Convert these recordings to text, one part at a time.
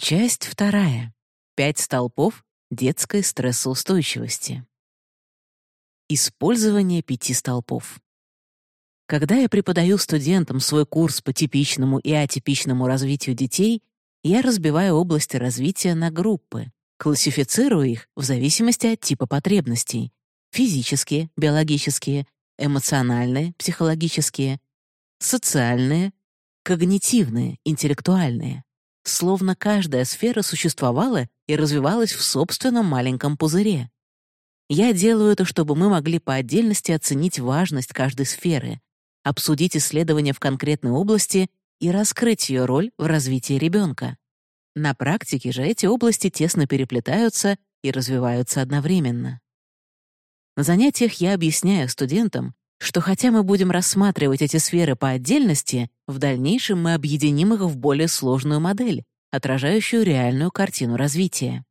Часть вторая. Пять столпов детской стрессоустойчивости. Использование пяти столпов. Когда я преподаю студентам свой курс по типичному и атипичному развитию детей, я разбиваю области развития на группы, классифицирую их в зависимости от типа потребностей — физические, биологические, эмоциональные, психологические, социальные, когнитивные, интеллектуальные. Словно каждая сфера существовала и развивалась в собственном маленьком пузыре. Я делаю это, чтобы мы могли по отдельности оценить важность каждой сферы, обсудить исследования в конкретной области и раскрыть ее роль в развитии ребенка. На практике же эти области тесно переплетаются и развиваются одновременно. На занятиях я объясняю студентам, что хотя мы будем рассматривать эти сферы по отдельности, в дальнейшем мы объединим их в более сложную модель, отражающую реальную картину развития.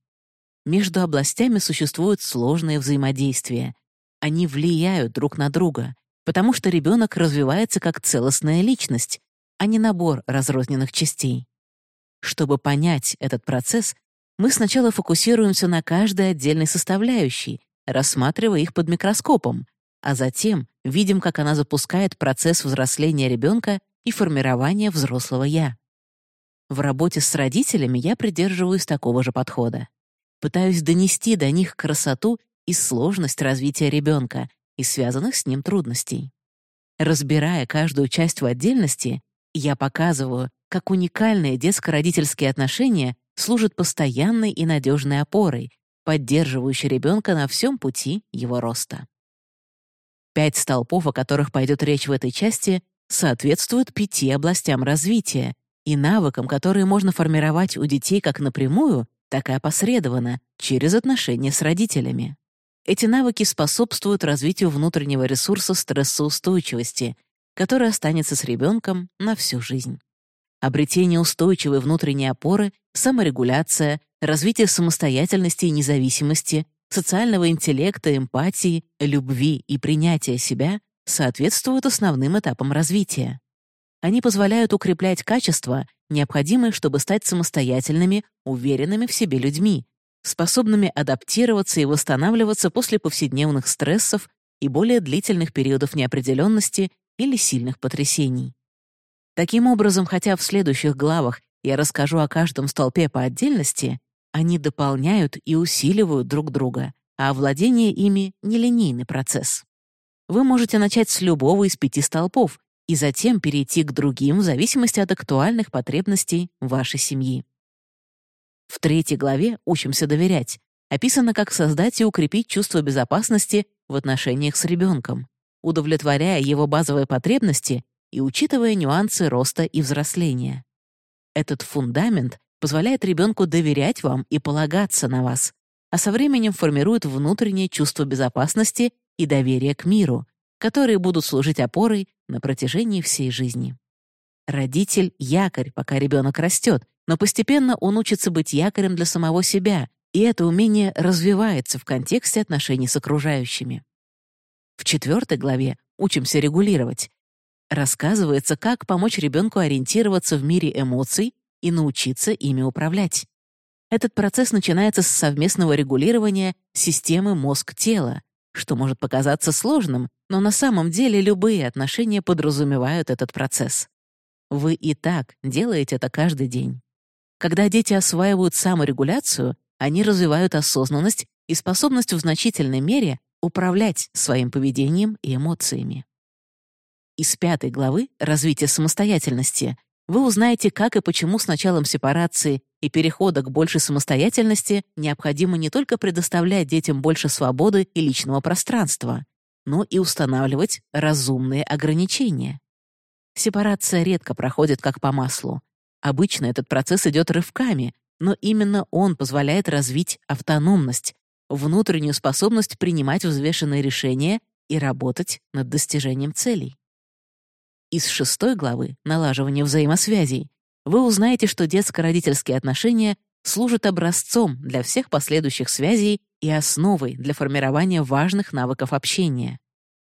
Между областями существуют сложные взаимодействия. Они влияют друг на друга, потому что ребенок развивается как целостная личность, а не набор разрозненных частей. Чтобы понять этот процесс, мы сначала фокусируемся на каждой отдельной составляющей, рассматривая их под микроскопом, а затем видим, как она запускает процесс взросления ребенка и формирования взрослого «я». В работе с родителями я придерживаюсь такого же подхода. Пытаюсь донести до них красоту и сложность развития ребенка и связанных с ним трудностей. Разбирая каждую часть в отдельности, я показываю, как уникальные детско-родительские отношения служат постоянной и надежной опорой, поддерживающей ребенка на всем пути его роста. Пять столпов, о которых пойдет речь в этой части, соответствуют пяти областям развития и навыкам, которые можно формировать у детей как напрямую, так и опосредованно, через отношения с родителями. Эти навыки способствуют развитию внутреннего ресурса стрессоустойчивости, который останется с ребенком на всю жизнь. Обретение устойчивой внутренней опоры, саморегуляция, развитие самостоятельности и независимости социального интеллекта, эмпатии, любви и принятия себя соответствуют основным этапам развития. Они позволяют укреплять качества, необходимые, чтобы стать самостоятельными, уверенными в себе людьми, способными адаптироваться и восстанавливаться после повседневных стрессов и более длительных периодов неопределенности или сильных потрясений. Таким образом, хотя в следующих главах я расскажу о каждом столпе по отдельности, они дополняют и усиливают друг друга, а овладение ими — нелинейный процесс. Вы можете начать с любого из пяти столпов и затем перейти к другим в зависимости от актуальных потребностей вашей семьи. В третьей главе «Учимся доверять» описано, как создать и укрепить чувство безопасности в отношениях с ребенком, удовлетворяя его базовые потребности и учитывая нюансы роста и взросления. Этот фундамент позволяет ребенку доверять вам и полагаться на вас, а со временем формирует внутреннее чувство безопасности и доверия к миру, которые будут служить опорой на протяжении всей жизни. Родитель — якорь, пока ребенок растет, но постепенно он учится быть якорем для самого себя, и это умение развивается в контексте отношений с окружающими. В четвертой главе «Учимся регулировать» рассказывается, как помочь ребенку ориентироваться в мире эмоций и научиться ими управлять. Этот процесс начинается с совместного регулирования системы мозг-тело, что может показаться сложным, но на самом деле любые отношения подразумевают этот процесс. Вы и так делаете это каждый день. Когда дети осваивают саморегуляцию, они развивают осознанность и способность в значительной мере управлять своим поведением и эмоциями. Из пятой главы «Развитие самостоятельности» вы узнаете, как и почему с началом сепарации и перехода к большей самостоятельности необходимо не только предоставлять детям больше свободы и личного пространства, но и устанавливать разумные ограничения. Сепарация редко проходит как по маслу. Обычно этот процесс идет рывками, но именно он позволяет развить автономность, внутреннюю способность принимать взвешенные решения и работать над достижением целей. Из шестой главы «Налаживание взаимосвязей» вы узнаете, что детско-родительские отношения служат образцом для всех последующих связей и основой для формирования важных навыков общения.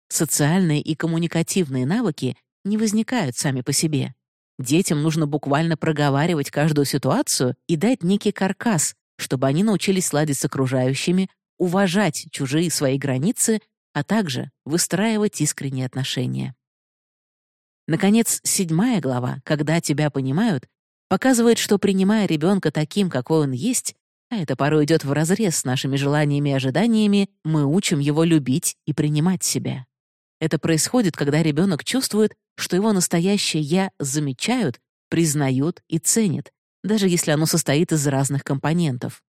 Социальные и коммуникативные навыки не возникают сами по себе. Детям нужно буквально проговаривать каждую ситуацию и дать некий каркас, чтобы они научились сладить с окружающими, уважать чужие свои границы, а также выстраивать искренние отношения. Наконец, седьмая глава «Когда тебя понимают» показывает, что, принимая ребенка таким, какой он есть, а это порой идет вразрез с нашими желаниями и ожиданиями, мы учим его любить и принимать себя. Это происходит, когда ребенок чувствует, что его настоящее «я» замечают, признают и ценят, даже если оно состоит из разных компонентов.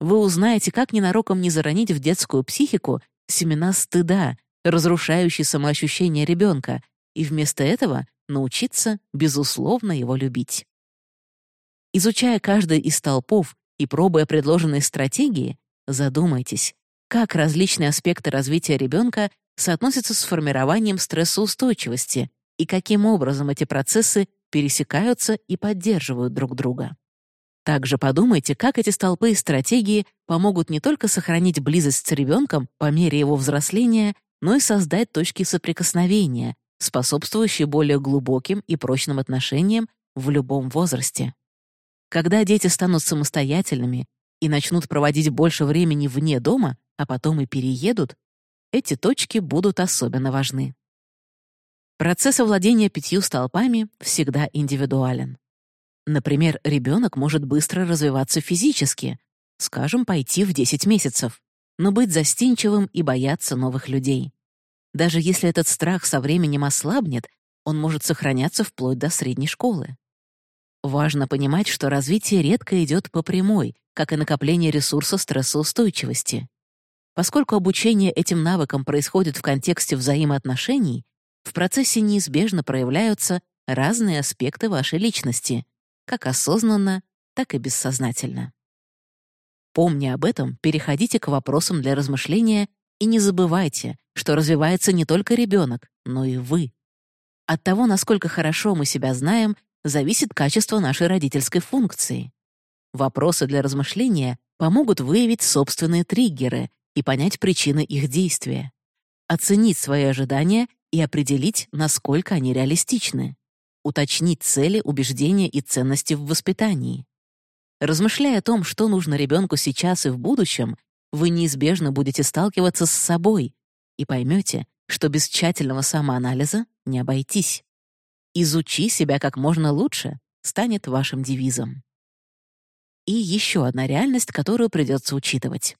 Вы узнаете, как ненароком не заронить в детскую психику семена стыда, разрушающие самоощущение ребенка, и вместо этого научиться, безусловно, его любить. Изучая каждый из столпов и пробуя предложенные стратегии, задумайтесь, как различные аспекты развития ребенка соотносятся с формированием стрессоустойчивости и каким образом эти процессы пересекаются и поддерживают друг друга. Также подумайте, как эти столпы и стратегии помогут не только сохранить близость с ребенком по мере его взросления, но и создать точки соприкосновения, способствующие более глубоким и прочным отношениям в любом возрасте. Когда дети станут самостоятельными и начнут проводить больше времени вне дома, а потом и переедут, эти точки будут особенно важны. Процесс овладения пятью столпами всегда индивидуален. Например, ребенок может быстро развиваться физически, скажем, пойти в 10 месяцев, но быть застенчивым и бояться новых людей. Даже если этот страх со временем ослабнет, он может сохраняться вплоть до средней школы. Важно понимать, что развитие редко идет по прямой, как и накопление ресурса стрессоустойчивости. Поскольку обучение этим навыкам происходит в контексте взаимоотношений, в процессе неизбежно проявляются разные аспекты вашей личности, как осознанно, так и бессознательно. Помня об этом, переходите к вопросам для размышления и не забывайте, что развивается не только ребенок, но и вы. От того, насколько хорошо мы себя знаем, зависит качество нашей родительской функции. Вопросы для размышления помогут выявить собственные триггеры и понять причины их действия, оценить свои ожидания и определить, насколько они реалистичны, уточнить цели, убеждения и ценности в воспитании. Размышляя о том, что нужно ребенку сейчас и в будущем, вы неизбежно будете сталкиваться с собой и поймете, что без тщательного самоанализа не обойтись. «Изучи себя как можно лучше» станет вашим девизом. И еще одна реальность, которую придется учитывать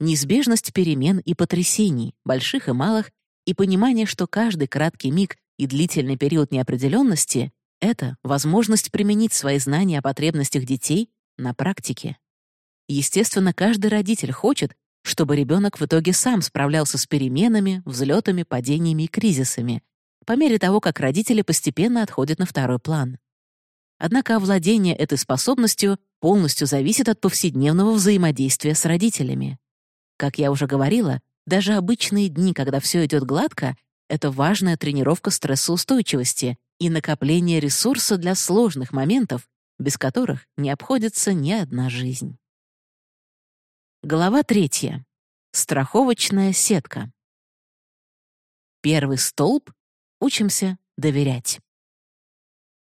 неизбежность перемен и потрясений, больших и малых, и понимание, что каждый краткий миг и длительный период неопределенности — это возможность применить свои знания о потребностях детей на практике. Естественно, каждый родитель хочет, чтобы ребенок в итоге сам справлялся с переменами, взлетами, падениями и кризисами, по мере того, как родители постепенно отходят на второй план. Однако овладение этой способностью полностью зависит от повседневного взаимодействия с родителями. Как я уже говорила, даже обычные дни, когда все идет гладко, это важная тренировка стрессоустойчивости и накопление ресурса для сложных моментов, без которых не обходится ни одна жизнь. Глава третья. Страховочная сетка. Первый столб — учимся доверять.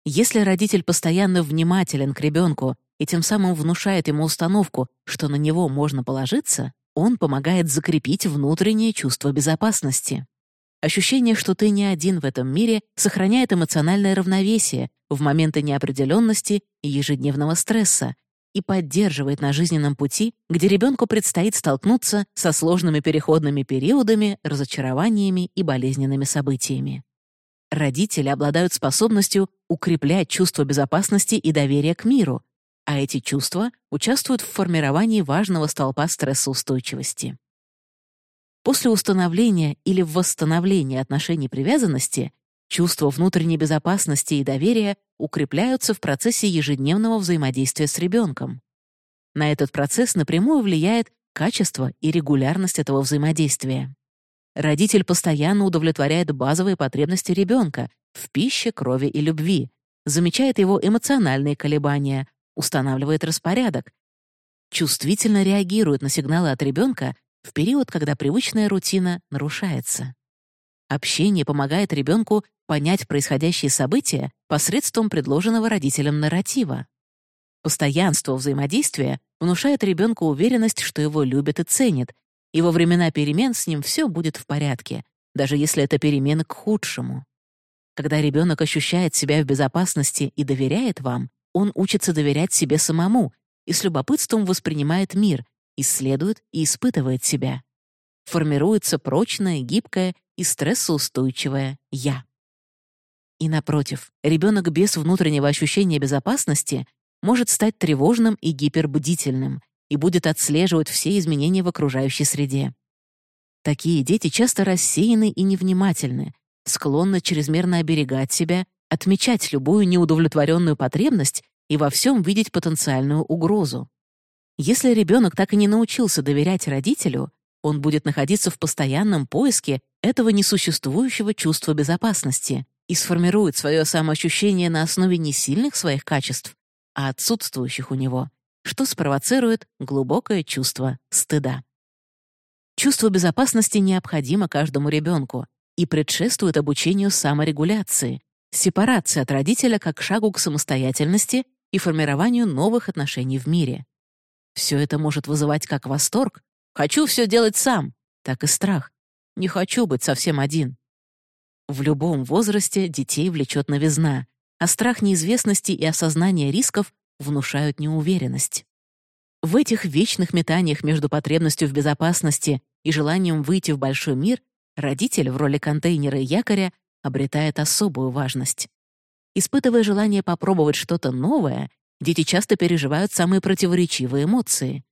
Если родитель постоянно внимателен к ребенку и тем самым внушает ему установку, что на него можно положиться, он помогает закрепить внутреннее чувство безопасности. Ощущение, что ты не один в этом мире, сохраняет эмоциональное равновесие в моменты неопределенности и ежедневного стресса и поддерживает на жизненном пути, где ребенку предстоит столкнуться со сложными переходными периодами, разочарованиями и болезненными событиями. Родители обладают способностью укреплять чувство безопасности и доверия к миру, а эти чувства участвуют в формировании важного столпа стрессоустойчивости. После установления или восстановления отношений привязанности чувства внутренней безопасности и доверия укрепляются в процессе ежедневного взаимодействия с ребенком. На этот процесс напрямую влияет качество и регулярность этого взаимодействия. Родитель постоянно удовлетворяет базовые потребности ребенка в пище, крови и любви, замечает его эмоциональные колебания, устанавливает распорядок, чувствительно реагирует на сигналы от ребенка в период, когда привычная рутина нарушается. Общение помогает ребенку понять происходящие события посредством предложенного родителям нарратива. Постоянство взаимодействия внушает ребенку уверенность, что его любят и ценят, и во времена перемен с ним все будет в порядке, даже если это перемены к худшему. Когда ребенок ощущает себя в безопасности и доверяет вам, он учится доверять себе самому и с любопытством воспринимает мир, исследует и испытывает себя. Формируется прочное, гибкое и стрессоустойчивое «я». И напротив, ребенок без внутреннего ощущения безопасности может стать тревожным и гипербдительным и будет отслеживать все изменения в окружающей среде. Такие дети часто рассеяны и невнимательны, склонны чрезмерно оберегать себя, отмечать любую неудовлетворенную потребность и во всем видеть потенциальную угрозу. Если ребенок так и не научился доверять родителю, он будет находиться в постоянном поиске этого несуществующего чувства безопасности и сформирует свое самоощущение на основе не сильных своих качеств, а отсутствующих у него, что спровоцирует глубокое чувство стыда. Чувство безопасности необходимо каждому ребенку и предшествует обучению саморегуляции, сепарации от родителя как шагу к самостоятельности и формированию новых отношений в мире. Все это может вызывать как восторг «хочу все делать сам», так и страх «не хочу быть совсем один». В любом возрасте детей влечет новизна, а страх неизвестности и осознание рисков внушают неуверенность. В этих вечных метаниях между потребностью в безопасности и желанием выйти в большой мир родитель в роли контейнера и якоря обретает особую важность. Испытывая желание попробовать что-то новое, дети часто переживают самые противоречивые эмоции.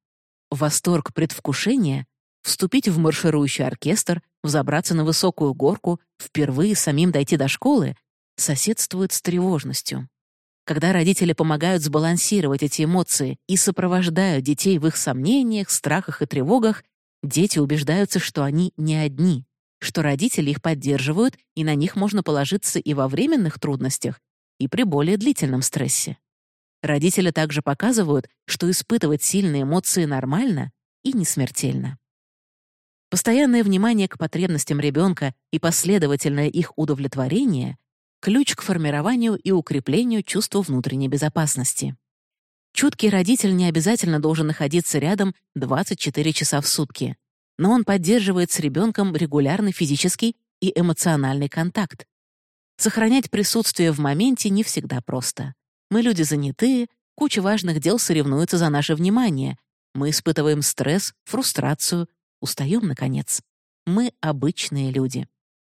Восторг предвкушения, вступить в марширующий оркестр, взобраться на высокую горку, впервые самим дойти до школы, соседствует с тревожностью. Когда родители помогают сбалансировать эти эмоции и сопровождают детей в их сомнениях, страхах и тревогах, дети убеждаются, что они не одни, что родители их поддерживают, и на них можно положиться и во временных трудностях, и при более длительном стрессе. Родители также показывают, что испытывать сильные эмоции нормально и не смертельно. Постоянное внимание к потребностям ребенка и последовательное их удовлетворение — ключ к формированию и укреплению чувства внутренней безопасности. Чуткий родитель не обязательно должен находиться рядом 24 часа в сутки, но он поддерживает с ребенком регулярный физический и эмоциональный контакт, Сохранять присутствие в моменте не всегда просто. Мы люди занятые, куча важных дел соревнуются за наше внимание. Мы испытываем стресс, фрустрацию, устаем, наконец. Мы обычные люди.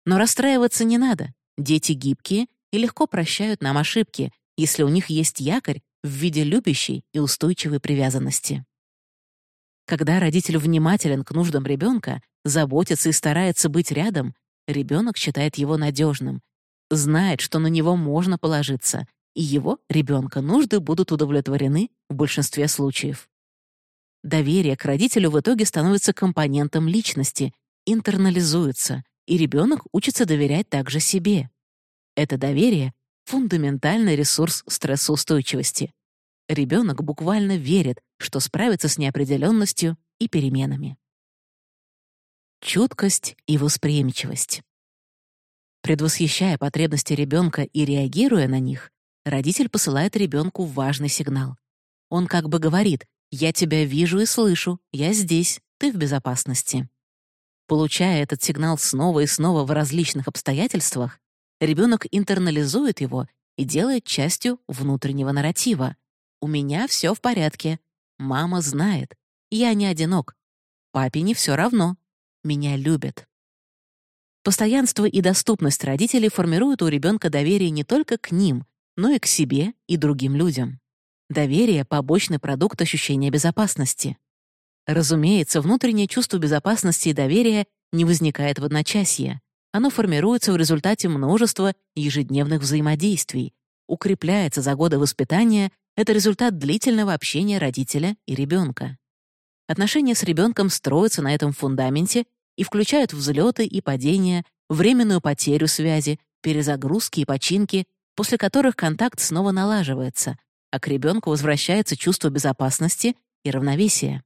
Но расстраиваться не надо. Дети гибкие и легко прощают нам ошибки, если у них есть якорь в виде любящей и устойчивой привязанности. Когда родитель внимателен к нуждам ребенка, заботится и старается быть рядом, ребенок считает его надежным, знает, что на него можно положиться, и его, ребенка, нужды будут удовлетворены в большинстве случаев. Доверие к родителю в итоге становится компонентом личности, интернализуется, и ребенок учится доверять также себе. Это доверие — фундаментальный ресурс стрессоустойчивости. Ребенок буквально верит, что справится с неопределенностью и переменами. Чуткость и восприимчивость. Предвосхищая потребности ребенка и реагируя на них, родитель посылает ребенку важный сигнал. Он как бы говорит «Я тебя вижу и слышу, я здесь, ты в безопасности». Получая этот сигнал снова и снова в различных обстоятельствах, ребенок интернализует его и делает частью внутреннего нарратива. «У меня все в порядке. Мама знает. Я не одинок. Папе не все равно. Меня любят». Постоянство и доступность родителей формируют у ребенка доверие не только к ним, но и к себе и другим людям. Доверие — побочный продукт ощущения безопасности. Разумеется, внутреннее чувство безопасности и доверия не возникает в одночасье. Оно формируется в результате множества ежедневных взаимодействий, укрепляется за годы воспитания, это результат длительного общения родителя и ребенка. Отношения с ребенком строятся на этом фундаменте и включают взлеты и падения, временную потерю связи, перезагрузки и починки, после которых контакт снова налаживается, а к ребенку возвращается чувство безопасности и равновесия.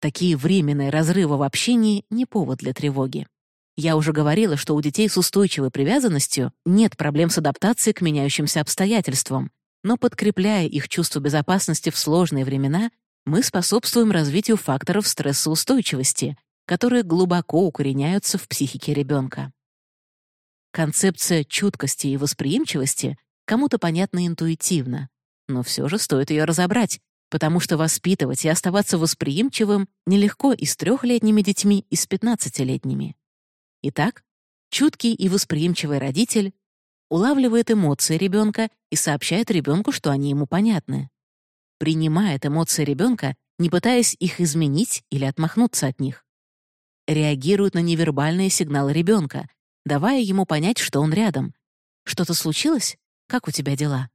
Такие временные разрывы в общении — не повод для тревоги. Я уже говорила, что у детей с устойчивой привязанностью нет проблем с адаптацией к меняющимся обстоятельствам, но подкрепляя их чувство безопасности в сложные времена, мы способствуем развитию факторов стрессоустойчивости, которые глубоко укореняются в психике ребенка. Концепция чуткости и восприимчивости кому-то понятна интуитивно, но все же стоит ее разобрать, потому что воспитывать и оставаться восприимчивым нелегко и с трехлетними детьми, и с пятнадцатилетними. Итак, чуткий и восприимчивый родитель улавливает эмоции ребенка и сообщает ребенку, что они ему понятны. Принимает эмоции ребенка, не пытаясь их изменить или отмахнуться от них. Реагирует на невербальные сигналы ребенка, давая ему понять, что он рядом. Что-то случилось? Как у тебя дела?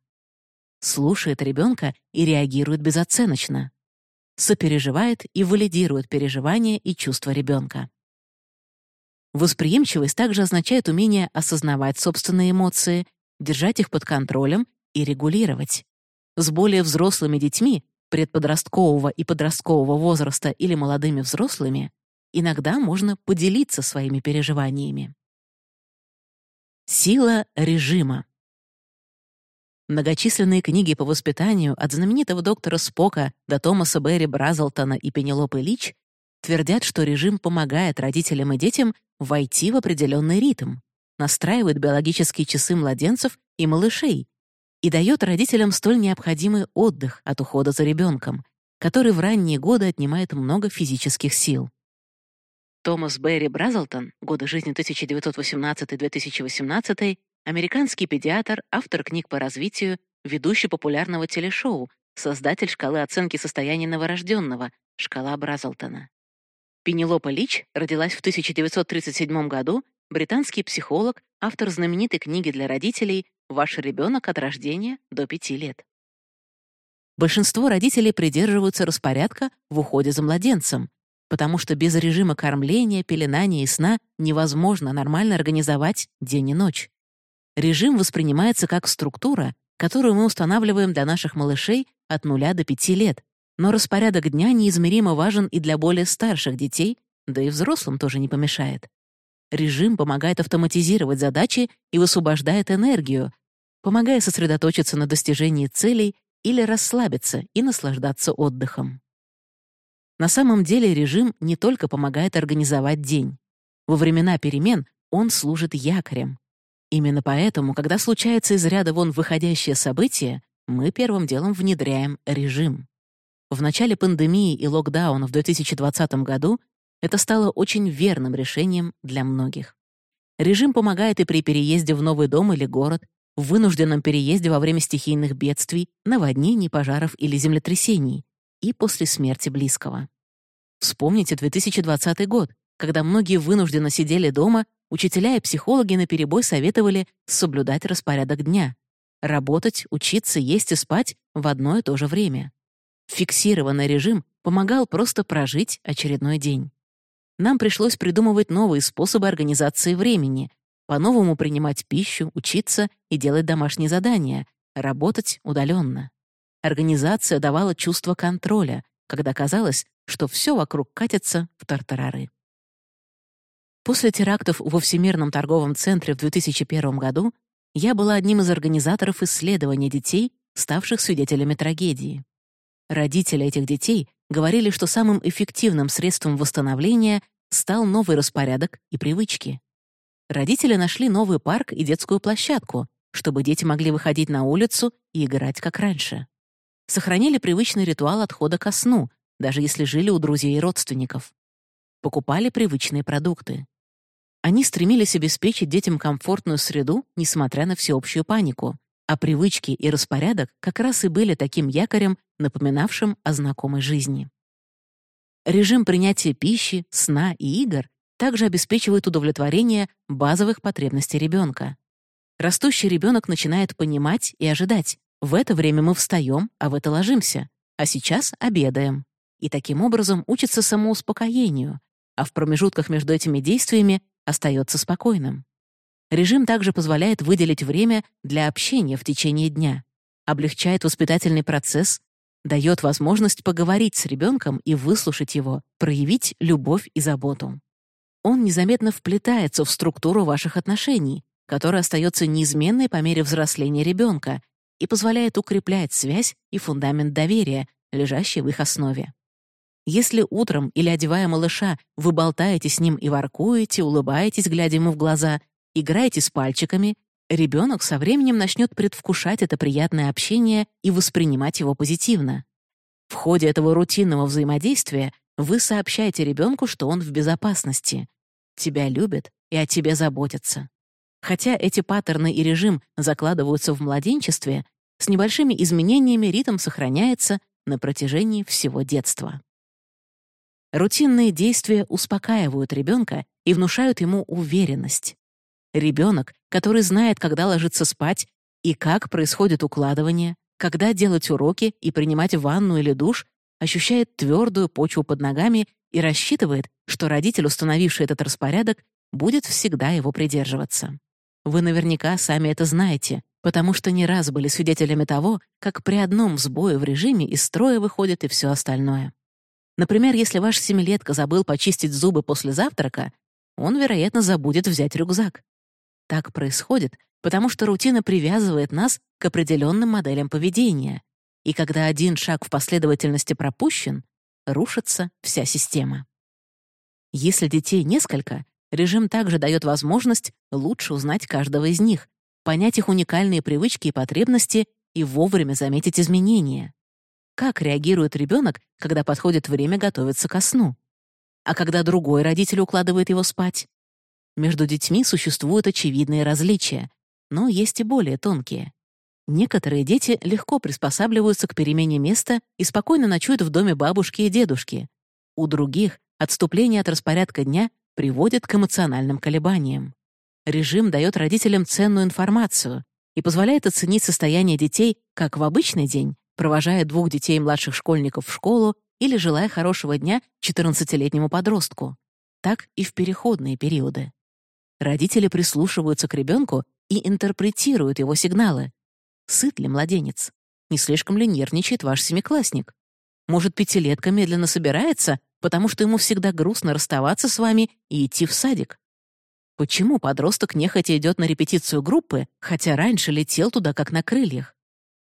Слушает ребенка и реагирует безоценочно. Сопереживает и валидирует переживания и чувства ребенка. Восприимчивость также означает умение осознавать собственные эмоции, держать их под контролем и регулировать. С более взрослыми детьми, предподросткового и подросткового возраста или молодыми взрослыми, иногда можно поделиться своими переживаниями. Сила режима. Многочисленные книги по воспитанию от знаменитого доктора Спока до Томаса Берри Бразлтона и Пенелопы Лич твердят, что режим помогает родителям и детям войти в определенный ритм, настраивает биологические часы младенцев и малышей и дает родителям столь необходимый отдых от ухода за ребенком, который в ранние годы отнимает много физических сил. Томас Берри Бразлтон, годы жизни 1918-2018, американский педиатр, автор книг по развитию, ведущий популярного телешоу, создатель шкалы оценки состояния новорожденного, шкала Бразлтона. Пенелопа Лич родилась в 1937 году, британский психолог, автор знаменитой книги для родителей «Ваш ребенок от рождения до 5 лет». Большинство родителей придерживаются распорядка в уходе за младенцем, потому что без режима кормления, пеленания и сна невозможно нормально организовать день и ночь. Режим воспринимается как структура, которую мы устанавливаем для наших малышей от 0 до 5 лет, но распорядок дня неизмеримо важен и для более старших детей, да и взрослым тоже не помешает. Режим помогает автоматизировать задачи и высвобождает энергию, помогая сосредоточиться на достижении целей или расслабиться и наслаждаться отдыхом. На самом деле режим не только помогает организовать день. Во времена перемен он служит якорем. Именно поэтому, когда случается из ряда вон выходящее событие, мы первым делом внедряем режим. В начале пандемии и локдауна в 2020 году это стало очень верным решением для многих. Режим помогает и при переезде в новый дом или город, в вынужденном переезде во время стихийных бедствий, наводнений, пожаров или землетрясений, и после смерти близкого. Вспомните 2020 год, когда многие вынужденно сидели дома, учителя и психологи наперебой советовали соблюдать распорядок дня, работать, учиться, есть и спать в одно и то же время. Фиксированный режим помогал просто прожить очередной день. Нам пришлось придумывать новые способы организации времени, по-новому принимать пищу, учиться и делать домашние задания, работать удаленно. Организация давала чувство контроля, когда казалось, что все вокруг катится в тартарары. После терактов во Всемирном торговом центре в 2001 году я была одним из организаторов исследования детей, ставших свидетелями трагедии. Родители этих детей говорили, что самым эффективным средством восстановления стал новый распорядок и привычки. Родители нашли новый парк и детскую площадку, чтобы дети могли выходить на улицу и играть как раньше. Сохранили привычный ритуал отхода ко сну, даже если жили у друзей и родственников. Покупали привычные продукты. Они стремились обеспечить детям комфортную среду, несмотря на всеобщую панику, а привычки и распорядок как раз и были таким якорем, напоминавшим о знакомой жизни. Режим принятия пищи, сна и игр также обеспечивает удовлетворение базовых потребностей ребенка. Растущий ребенок начинает понимать и ожидать. В это время мы встаем, а в это ложимся, а сейчас обедаем. И таким образом учится самоуспокоению, а в промежутках между этими действиями остается спокойным. Режим также позволяет выделить время для общения в течение дня, облегчает воспитательный процесс, дает возможность поговорить с ребенком и выслушать его, проявить любовь и заботу. Он незаметно вплетается в структуру ваших отношений, которая остается неизменной по мере взросления ребенка и позволяет укреплять связь и фундамент доверия, лежащий в их основе. Если утром или одевая малыша вы болтаете с ним и воркуете, улыбаетесь, глядя ему в глаза, играете с пальчиками, ребенок со временем начнет предвкушать это приятное общение и воспринимать его позитивно. В ходе этого рутинного взаимодействия вы сообщаете ребенку, что он в безопасности. Тебя любят и о тебе заботятся. Хотя эти паттерны и режим закладываются в младенчестве, с небольшими изменениями ритм сохраняется на протяжении всего детства. Рутинные действия успокаивают ребенка и внушают ему уверенность. Ребенок, который знает, когда ложиться спать и как происходит укладывание, когда делать уроки и принимать ванну или душ, ощущает твердую почву под ногами и рассчитывает, что родитель, установивший этот распорядок, будет всегда его придерживаться. Вы наверняка сами это знаете, потому что не раз были свидетелями того, как при одном сбое в режиме из строя выходит и все остальное. Например, если ваш семилетка забыл почистить зубы после завтрака, он, вероятно, забудет взять рюкзак. Так происходит, потому что рутина привязывает нас к определенным моделям поведения. И когда один шаг в последовательности пропущен, рушится вся система. Если детей несколько, режим также дает возможность лучше узнать каждого из них, понять их уникальные привычки и потребности и вовремя заметить изменения. Как реагирует ребенок, когда подходит время готовиться ко сну? А когда другой родитель укладывает его спать? Между детьми существуют очевидные различия, но есть и более тонкие. Некоторые дети легко приспосабливаются к перемене места и спокойно ночуют в доме бабушки и дедушки. У других отступление от распорядка дня приводит к эмоциональным колебаниям. Режим дает родителям ценную информацию и позволяет оценить состояние детей как в обычный день, провожая двух детей младших школьников в школу или желая хорошего дня 14-летнему подростку, так и в переходные периоды. Родители прислушиваются к ребенку и интерпретируют его сигналы. Сыт ли младенец? Не слишком ли нервничает ваш семиклассник? Может, пятилетка медленно собирается, потому что ему всегда грустно расставаться с вами и идти в садик? Почему подросток нехотя идет на репетицию группы, хотя раньше летел туда как на крыльях?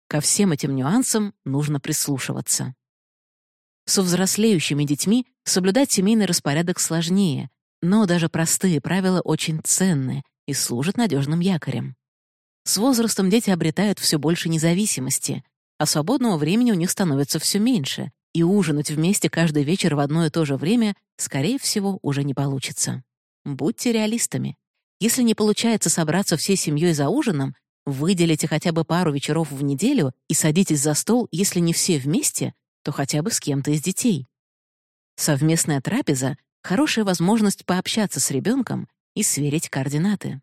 Ко всем этим нюансам нужно прислушиваться. Со взрослеющими детьми соблюдать семейный распорядок сложнее, но даже простые правила очень ценны и служат надежным якорем. С возрастом дети обретают все больше независимости, а свободного времени у них становится все меньше, и ужинать вместе каждый вечер в одно и то же время, скорее всего, уже не получится. Будьте реалистами. Если не получается собраться всей семьей за ужином, Выделите хотя бы пару вечеров в неделю и садитесь за стол, если не все вместе, то хотя бы с кем-то из детей. Совместная трапеза — хорошая возможность пообщаться с ребенком и сверить координаты.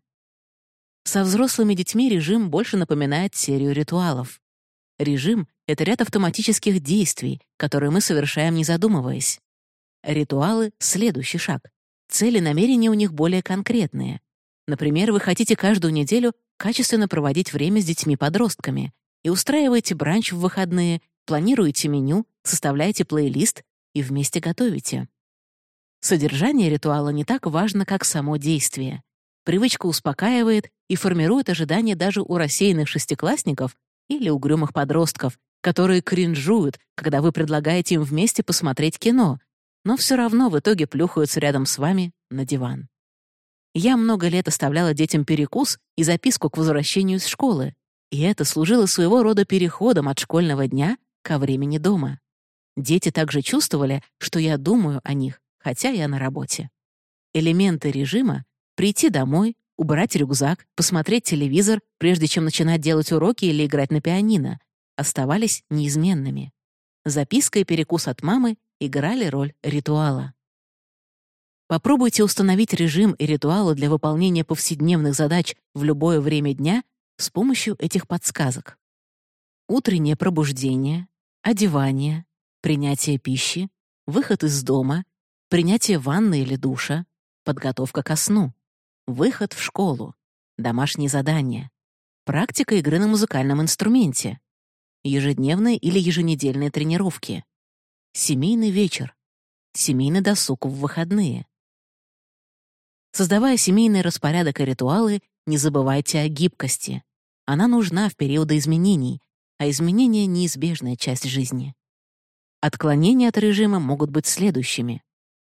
Со взрослыми детьми режим больше напоминает серию ритуалов. Режим — это ряд автоматических действий, которые мы совершаем, не задумываясь. Ритуалы — следующий шаг. Цели намерения у них более конкретные. Например, вы хотите каждую неделю качественно проводить время с детьми-подростками и устраиваете бранч в выходные, планируете меню, составляете плейлист и вместе готовите. Содержание ритуала не так важно, как само действие. Привычка успокаивает и формирует ожидания даже у рассеянных шестиклассников или угрюмых подростков, которые кринжуют, когда вы предлагаете им вместе посмотреть кино, но все равно в итоге плюхаются рядом с вами на диван. Я много лет оставляла детям перекус и записку к возвращению из школы, и это служило своего рода переходом от школьного дня ко времени дома. Дети также чувствовали, что я думаю о них, хотя я на работе. Элементы режима — прийти домой, убрать рюкзак, посмотреть телевизор, прежде чем начинать делать уроки или играть на пианино — оставались неизменными. Записка и перекус от мамы играли роль ритуала. Попробуйте установить режим и ритуалы для выполнения повседневных задач в любое время дня с помощью этих подсказок. Утреннее пробуждение, одевание, принятие пищи, выход из дома, принятие ванны или душа, подготовка ко сну, выход в школу, домашние задания, практика игры на музыкальном инструменте, ежедневные или еженедельные тренировки, семейный вечер, семейный досуг в выходные, Создавая семейный распорядок и ритуалы, не забывайте о гибкости. Она нужна в периоды изменений, а изменения — неизбежная часть жизни. Отклонения от режима могут быть следующими.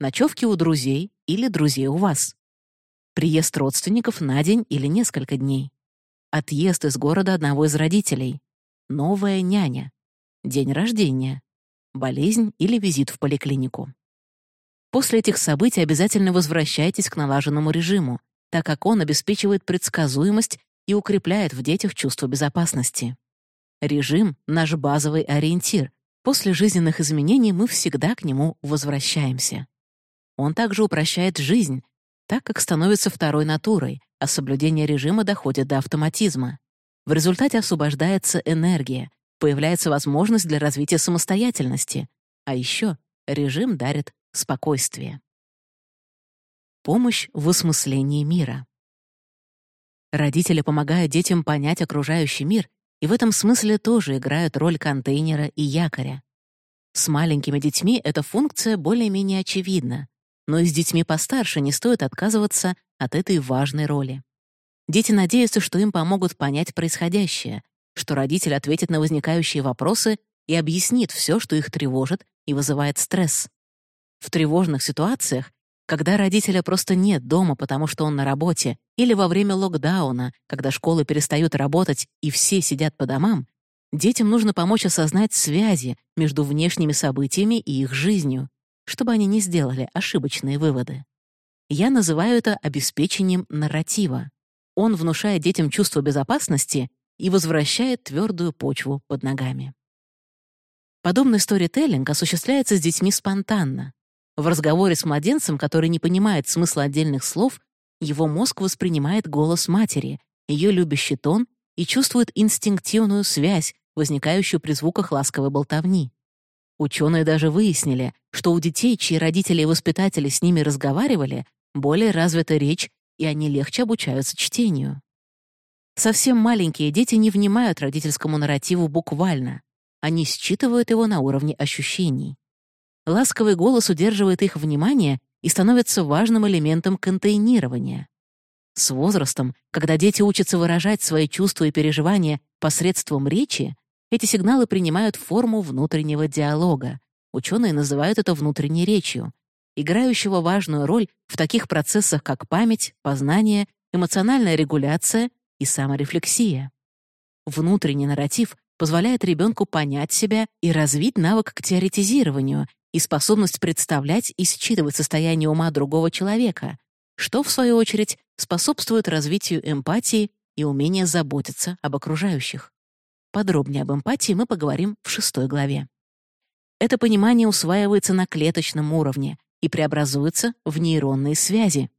Ночевки у друзей или друзей у вас. Приезд родственников на день или несколько дней. Отъезд из города одного из родителей. Новая няня. День рождения. Болезнь или визит в поликлинику. После этих событий обязательно возвращайтесь к налаженному режиму, так как он обеспечивает предсказуемость и укрепляет в детях чувство безопасности. Режим — наш базовый ориентир. После жизненных изменений мы всегда к нему возвращаемся. Он также упрощает жизнь, так как становится второй натурой, а соблюдение режима доходит до автоматизма. В результате освобождается энергия, появляется возможность для развития самостоятельности, а еще режим дарит спокойствие. Помощь в осмыслении мира. Родители помогают детям понять окружающий мир и в этом смысле тоже играют роль контейнера и якоря. С маленькими детьми эта функция более-менее очевидна, но и с детьми постарше не стоит отказываться от этой важной роли. Дети надеются, что им помогут понять происходящее, что родитель ответит на возникающие вопросы и объяснит все, что их тревожит и вызывает стресс. В тревожных ситуациях когда родителя просто нет дома, потому что он на работе, или во время локдауна, когда школы перестают работать и все сидят по домам, детям нужно помочь осознать связи между внешними событиями и их жизнью, чтобы они не сделали ошибочные выводы. Я называю это обеспечением нарратива. Он внушает детям чувство безопасности и возвращает твердую почву под ногами. Подобный сторителлинг осуществляется с детьми спонтанно. В разговоре с младенцем, который не понимает смысла отдельных слов, его мозг воспринимает голос матери, ее любящий тон и чувствует инстинктивную связь, возникающую при звуках ласковой болтовни. Ученые даже выяснили, что у детей, чьи родители и воспитатели с ними разговаривали, более развита речь, и они легче обучаются чтению. Совсем маленькие дети не внимают родительскому нарративу буквально. Они считывают его на уровне ощущений. Ласковый голос удерживает их внимание и становится важным элементом контейнирования. С возрастом, когда дети учатся выражать свои чувства и переживания посредством речи, эти сигналы принимают форму внутреннего диалога. Ученые называют это внутренней речью, играющего важную роль в таких процессах, как память, познание, эмоциональная регуляция и саморефлексия. Внутренний нарратив позволяет ребенку понять себя и развить навык к теоретизированию и способность представлять и считывать состояние ума другого человека, что, в свою очередь, способствует развитию эмпатии и умения заботиться об окружающих. Подробнее об эмпатии мы поговорим в шестой главе. Это понимание усваивается на клеточном уровне и преобразуется в нейронные связи.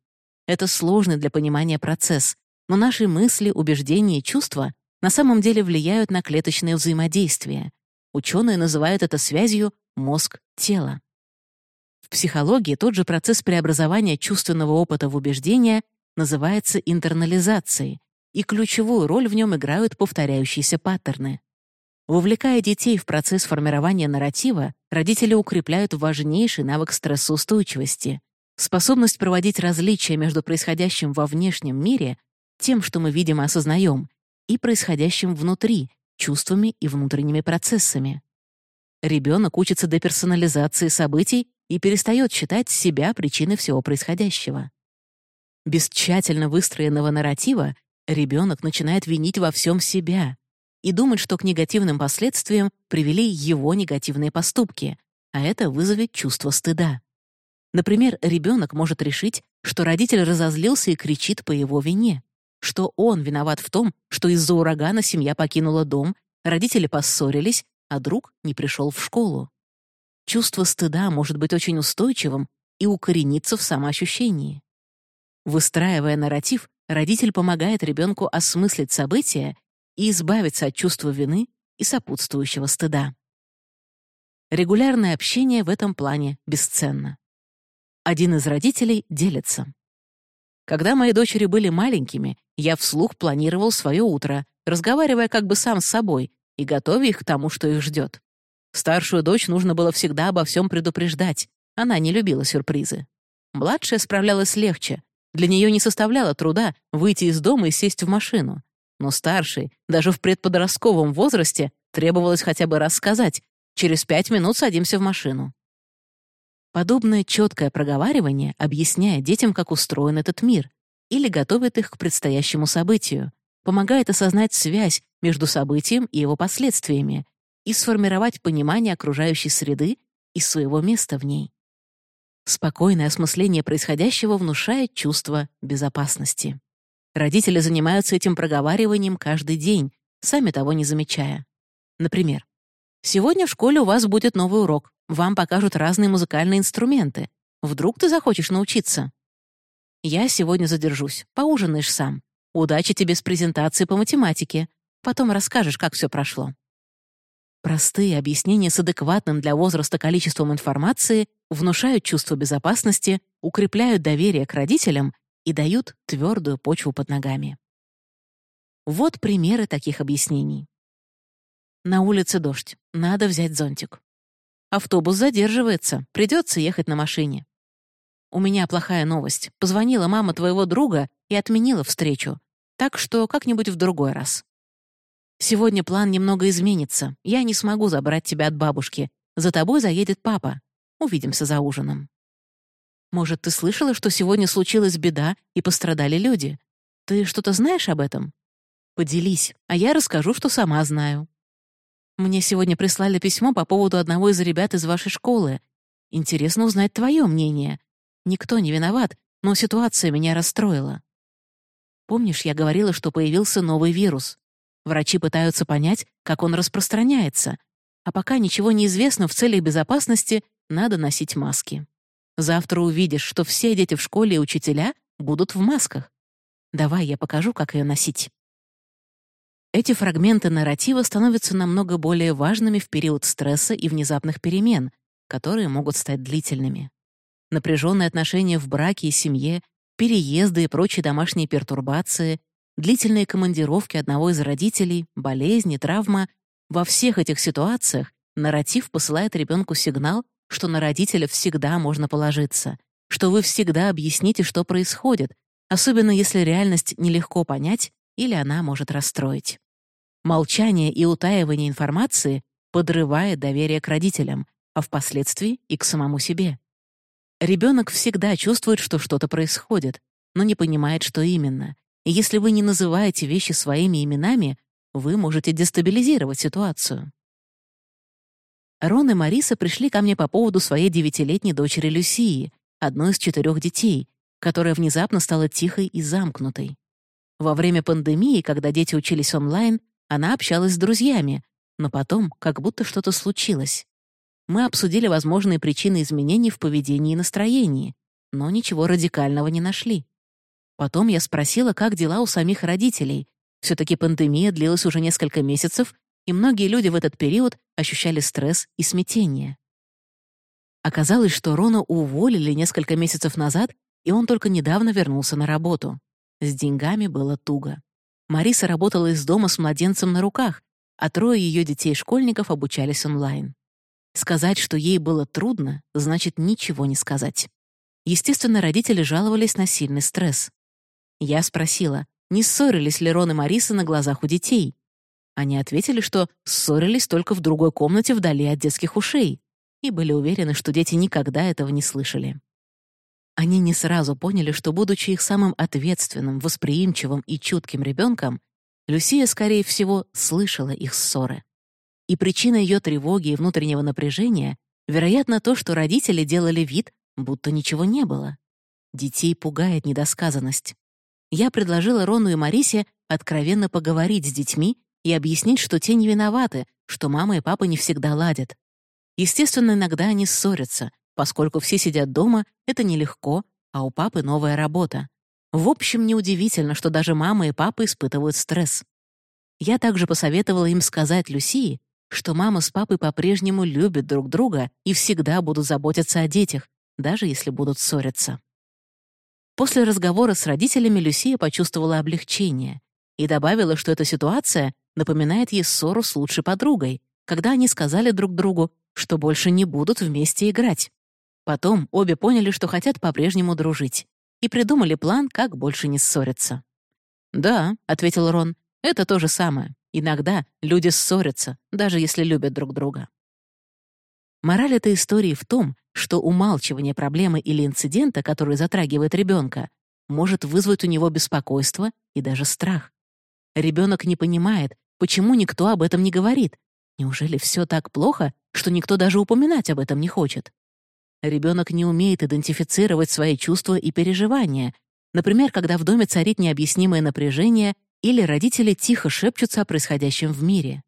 Это сложный для понимания процесс, но наши мысли, убеждения и чувства на самом деле влияют на клеточное взаимодействие. Ученые называют это связью мозг-тело. В психологии тот же процесс преобразования чувственного опыта в убеждения называется интернализацией, и ключевую роль в нем играют повторяющиеся паттерны. Вовлекая детей в процесс формирования нарратива, родители укрепляют важнейший навык стрессоустойчивости — способность проводить различия между происходящим во внешнем мире, тем, что мы видим и осознаем, и происходящим внутри, чувствами и внутренними процессами. Ребенок учится деперсонализации событий и перестает считать себя причиной всего происходящего. Без тщательно выстроенного нарратива ребенок начинает винить во всем себя и думать, что к негативным последствиям привели его негативные поступки, а это вызовет чувство стыда. Например, ребенок может решить, что родитель разозлился и кричит по его вине, что он виноват в том, что из-за урагана семья покинула дом, родители поссорились, а друг не пришел в школу. Чувство стыда может быть очень устойчивым и укорениться в самоощущении. Выстраивая нарратив, родитель помогает ребенку осмыслить события и избавиться от чувства вины и сопутствующего стыда. Регулярное общение в этом плане бесценно. Один из родителей делится. Когда мои дочери были маленькими, я вслух планировал свое утро, разговаривая как бы сам с собой, и готовя их к тому, что их ждет. Старшую дочь нужно было всегда обо всем предупреждать. Она не любила сюрпризы. Младшая справлялась легче. Для нее не составляло труда выйти из дома и сесть в машину. Но старшей, даже в предподростковом возрасте, требовалось хотя бы раз сказать «через пять минут садимся в машину». Подобное четкое проговаривание объясняет детям, как устроен этот мир, или готовит их к предстоящему событию, помогает осознать связь между событием и его последствиями и сформировать понимание окружающей среды и своего места в ней. Спокойное осмысление происходящего внушает чувство безопасности. Родители занимаются этим проговариванием каждый день, сами того не замечая. Например, «Сегодня в школе у вас будет новый урок. Вам покажут разные музыкальные инструменты. Вдруг ты захочешь научиться?» «Я сегодня задержусь. Поужинаешь сам. Удачи тебе с презентацией по математике. Потом расскажешь, как все прошло». Простые объяснения с адекватным для возраста количеством информации внушают чувство безопасности, укрепляют доверие к родителям и дают твердую почву под ногами. Вот примеры таких объяснений. На улице дождь. Надо взять зонтик. Автобус задерживается. Придется ехать на машине. У меня плохая новость. Позвонила мама твоего друга и отменила встречу. Так что как-нибудь в другой раз. Сегодня план немного изменится. Я не смогу забрать тебя от бабушки. За тобой заедет папа. Увидимся за ужином. Может, ты слышала, что сегодня случилась беда и пострадали люди? Ты что-то знаешь об этом? Поделись, а я расскажу, что сама знаю. Мне сегодня прислали письмо по поводу одного из ребят из вашей школы. Интересно узнать твое мнение. Никто не виноват, но ситуация меня расстроила. Помнишь, я говорила, что появился новый вирус? Врачи пытаются понять, как он распространяется. А пока ничего не известно, в целях безопасности надо носить маски. Завтра увидишь, что все дети в школе и учителя будут в масках. Давай я покажу, как ее носить. Эти фрагменты нарратива становятся намного более важными в период стресса и внезапных перемен, которые могут стать длительными. Напряженные отношения в браке и семье, переезды и прочие домашние пертурбации, длительные командировки одного из родителей, болезни, травма — во всех этих ситуациях нарратив посылает ребенку сигнал, что на родителя всегда можно положиться, что вы всегда объясните, что происходит, особенно если реальность нелегко понять или она может расстроить. Молчание и утаивание информации подрывает доверие к родителям, а впоследствии и к самому себе. Ребенок всегда чувствует, что что-то происходит, но не понимает, что именно, и если вы не называете вещи своими именами, вы можете дестабилизировать ситуацию. Рон и Мариса пришли ко мне по поводу своей девятилетней дочери Люсии, одной из четырех детей, которая внезапно стала тихой и замкнутой. Во время пандемии, когда дети учились онлайн, она общалась с друзьями, но потом как будто что-то случилось. Мы обсудили возможные причины изменений в поведении и настроении, но ничего радикального не нашли. Потом я спросила, как дела у самих родителей. все таки пандемия длилась уже несколько месяцев, и многие люди в этот период ощущали стресс и смятение. Оказалось, что Рона уволили несколько месяцев назад, и он только недавно вернулся на работу. С деньгами было туго. Мариса работала из дома с младенцем на руках, а трое ее детей-школьников обучались онлайн. Сказать, что ей было трудно, значит ничего не сказать. Естественно, родители жаловались на сильный стресс. Я спросила, не ссорились ли Рон и Мариса на глазах у детей. Они ответили, что ссорились только в другой комнате вдали от детских ушей и были уверены, что дети никогда этого не слышали. Они не сразу поняли, что, будучи их самым ответственным, восприимчивым и чутким ребенком, Люсия, скорее всего, слышала их ссоры. И причина ее тревоги и внутреннего напряжения, вероятно, то, что родители делали вид, будто ничего не было. Детей пугает недосказанность я предложила Рону и Марисе откровенно поговорить с детьми и объяснить, что те не виноваты, что мама и папа не всегда ладят. Естественно, иногда они ссорятся, поскольку все сидят дома, это нелегко, а у папы новая работа. В общем, неудивительно, что даже мама и папа испытывают стресс. Я также посоветовала им сказать Люсии, что мама с папой по-прежнему любят друг друга и всегда будут заботиться о детях, даже если будут ссориться. После разговора с родителями Люсия почувствовала облегчение и добавила, что эта ситуация напоминает ей ссору с лучшей подругой, когда они сказали друг другу, что больше не будут вместе играть. Потом обе поняли, что хотят по-прежнему дружить. и придумали план, как больше не ссориться. «Да», — ответил Рон, — «это то же самое. Иногда люди ссорятся, даже если любят друг друга». Мораль этой истории в том, что умалчивание проблемы или инцидента, который затрагивает ребенка, может вызвать у него беспокойство и даже страх. Ребенок не понимает, почему никто об этом не говорит. Неужели все так плохо, что никто даже упоминать об этом не хочет? Ребенок не умеет идентифицировать свои чувства и переживания, например, когда в доме царит необъяснимое напряжение или родители тихо шепчутся о происходящем в мире.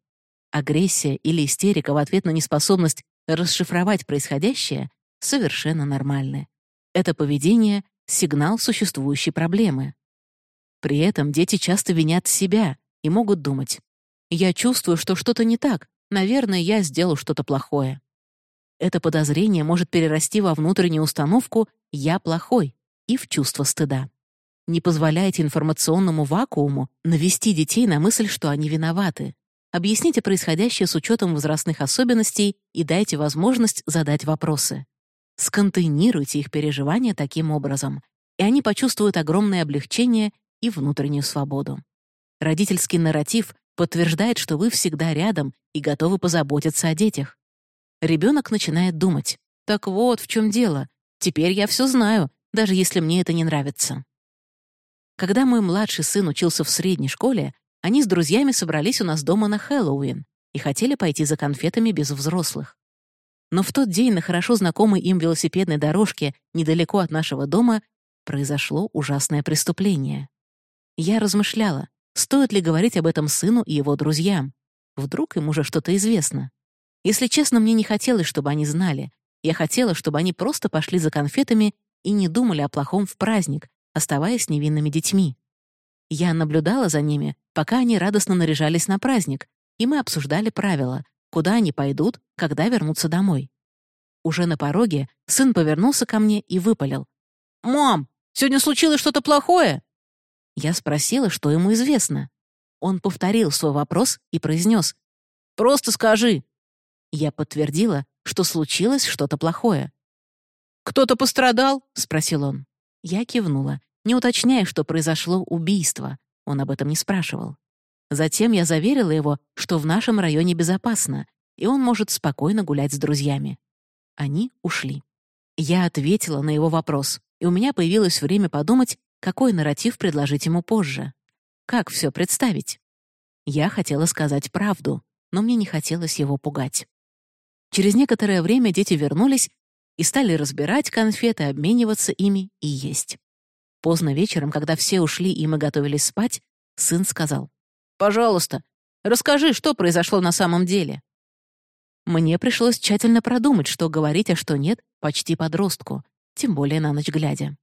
Агрессия или истерика в ответ на неспособность расшифровать происходящее совершенно нормальны. Это поведение — сигнал существующей проблемы. При этом дети часто винят себя и могут думать, «Я чувствую, что что-то не так, наверное, я сделал что-то плохое». Это подозрение может перерасти во внутреннюю установку «я плохой» и в чувство стыда. Не позволяйте информационному вакууму навести детей на мысль, что они виноваты. Объясните происходящее с учетом возрастных особенностей и дайте возможность задать вопросы. Сконтейнируйте их переживания таким образом, и они почувствуют огромное облегчение и внутреннюю свободу. Родительский нарратив подтверждает, что вы всегда рядом и готовы позаботиться о детях. Ребенок начинает думать, так вот в чем дело, теперь я все знаю, даже если мне это не нравится. Когда мой младший сын учился в средней школе, они с друзьями собрались у нас дома на Хэллоуин и хотели пойти за конфетами без взрослых. Но в тот день на хорошо знакомой им велосипедной дорожке недалеко от нашего дома произошло ужасное преступление. Я размышляла, стоит ли говорить об этом сыну и его друзьям. Вдруг им уже что-то известно. Если честно, мне не хотелось, чтобы они знали. Я хотела, чтобы они просто пошли за конфетами и не думали о плохом в праздник, оставаясь невинными детьми. Я наблюдала за ними, пока они радостно наряжались на праздник, и мы обсуждали правила, куда они пойдут, когда вернутся домой. Уже на пороге сын повернулся ко мне и выпалил. «Мам, сегодня случилось что-то плохое?» Я спросила, что ему известно. Он повторил свой вопрос и произнес. «Просто скажи». Я подтвердила, что случилось что-то плохое. «Кто-то пострадал?» — спросил он. Я кивнула, не уточняя, что произошло убийство. Он об этом не спрашивал. Затем я заверила его, что в нашем районе безопасно, и он может спокойно гулять с друзьями. Они ушли. Я ответила на его вопрос, и у меня появилось время подумать, какой нарратив предложить ему позже. Как все представить? Я хотела сказать правду, но мне не хотелось его пугать. Через некоторое время дети вернулись и стали разбирать конфеты, обмениваться ими и есть. Поздно вечером, когда все ушли и мы готовились спать, сын сказал, «Пожалуйста, расскажи, что произошло на самом деле». Мне пришлось тщательно продумать, что говорить, а что нет, почти подростку, тем более на ночь глядя.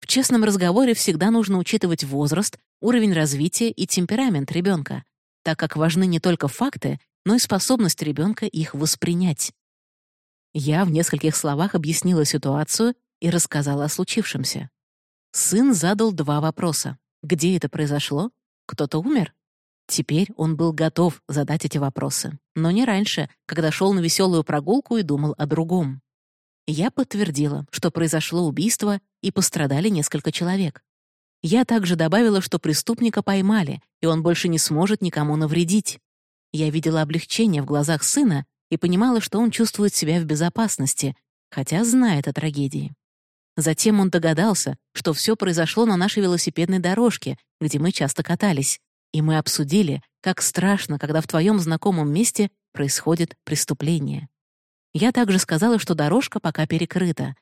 В честном разговоре всегда нужно учитывать возраст, уровень развития и темперамент ребенка, так как важны не только факты, но и способность ребенка их воспринять. Я в нескольких словах объяснила ситуацию и рассказала о случившемся. Сын задал два вопроса. Где это произошло? Кто-то умер? Теперь он был готов задать эти вопросы, но не раньше, когда шел на веселую прогулку и думал о другом. Я подтвердила, что произошло убийство и пострадали несколько человек. Я также добавила, что преступника поймали, и он больше не сможет никому навредить. Я видела облегчение в глазах сына и понимала, что он чувствует себя в безопасности, хотя знает о трагедии. Затем он догадался, что все произошло на нашей велосипедной дорожке, где мы часто катались, и мы обсудили, как страшно, когда в твоем знакомом месте происходит преступление. Я также сказала, что дорожка пока перекрыта,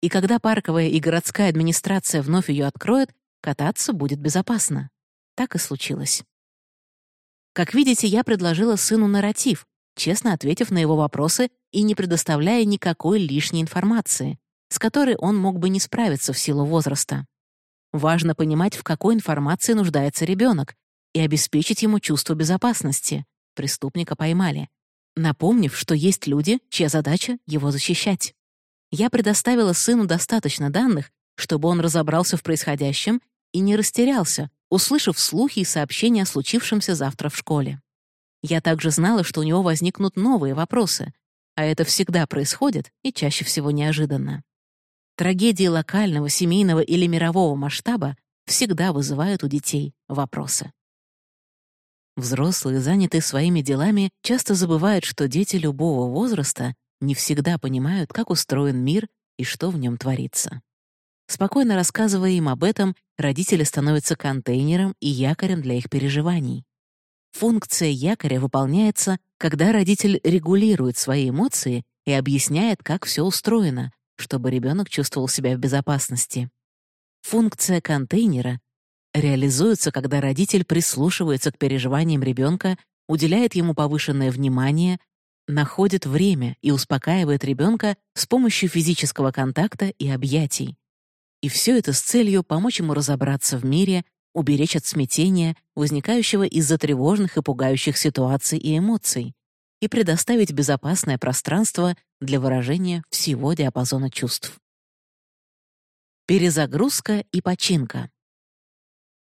и когда парковая и городская администрация вновь ее откроет, кататься будет безопасно. Так и случилось. Как видите, я предложила сыну нарратив, честно ответив на его вопросы и не предоставляя никакой лишней информации, с которой он мог бы не справиться в силу возраста. Важно понимать, в какой информации нуждается ребенок, и обеспечить ему чувство безопасности. Преступника поймали. Напомнив, что есть люди, чья задача — его защищать. Я предоставила сыну достаточно данных, чтобы он разобрался в происходящем и не растерялся, услышав слухи и сообщения о случившемся завтра в школе. Я также знала, что у него возникнут новые вопросы, а это всегда происходит и чаще всего неожиданно. Трагедии локального, семейного или мирового масштаба всегда вызывают у детей вопросы. Взрослые, занятые своими делами, часто забывают, что дети любого возраста не всегда понимают, как устроен мир и что в нем творится. Спокойно рассказывая им об этом, родители становятся контейнером и якорем для их переживаний. Функция якоря выполняется, когда родитель регулирует свои эмоции и объясняет, как все устроено, чтобы ребенок чувствовал себя в безопасности. Функция контейнера реализуется, когда родитель прислушивается к переживаниям ребенка, уделяет ему повышенное внимание, находит время и успокаивает ребенка с помощью физического контакта и объятий. И все это с целью помочь ему разобраться в мире, уберечь от смятения, возникающего из-за тревожных и пугающих ситуаций и эмоций, и предоставить безопасное пространство для выражения всего диапазона чувств. Перезагрузка и починка.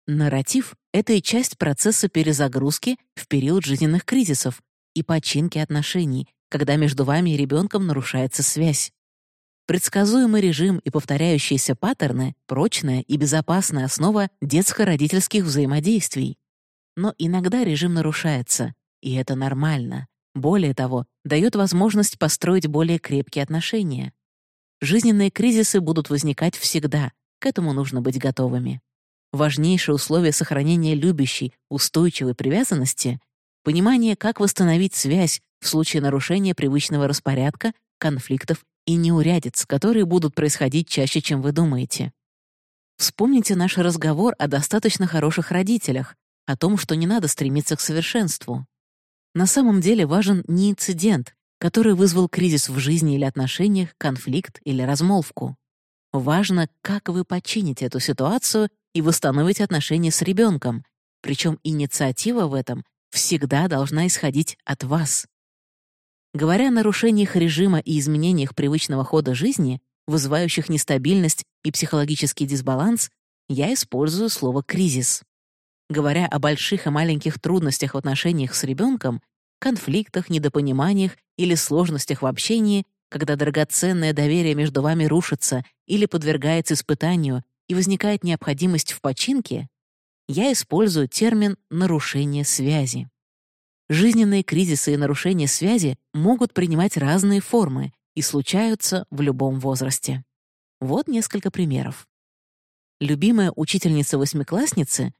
Нарратив — это и часть процесса перезагрузки в период жизненных кризисов и починки отношений, когда между вами и ребенком нарушается связь. Предсказуемый режим и повторяющиеся паттерны — прочная и безопасная основа детско-родительских взаимодействий. Но иногда режим нарушается, и это нормально. Более того, дает возможность построить более крепкие отношения. Жизненные кризисы будут возникать всегда, к этому нужно быть готовыми. Важнейшее условие сохранения любящей, устойчивой привязанности — понимание, как восстановить связь в случае нарушения привычного распорядка, конфликтов и неурядиц, которые будут происходить чаще, чем вы думаете. Вспомните наш разговор о достаточно хороших родителях, о том, что не надо стремиться к совершенству. На самом деле важен не инцидент, который вызвал кризис в жизни или отношениях, конфликт или размолвку. Важно, как вы почините эту ситуацию и восстановите отношения с ребенком, причем инициатива в этом всегда должна исходить от вас. Говоря о нарушениях режима и изменениях привычного хода жизни, вызывающих нестабильность и психологический дисбаланс, я использую слово «кризис». Говоря о больших и маленьких трудностях в отношениях с ребенком, конфликтах, недопониманиях или сложностях в общении, когда драгоценное доверие между вами рушится или подвергается испытанию и возникает необходимость в починке, я использую термин «нарушение связи». Жизненные кризисы и нарушения связи могут принимать разные формы и случаются в любом возрасте. Вот несколько примеров. Любимая учительница-восьмиклассницы,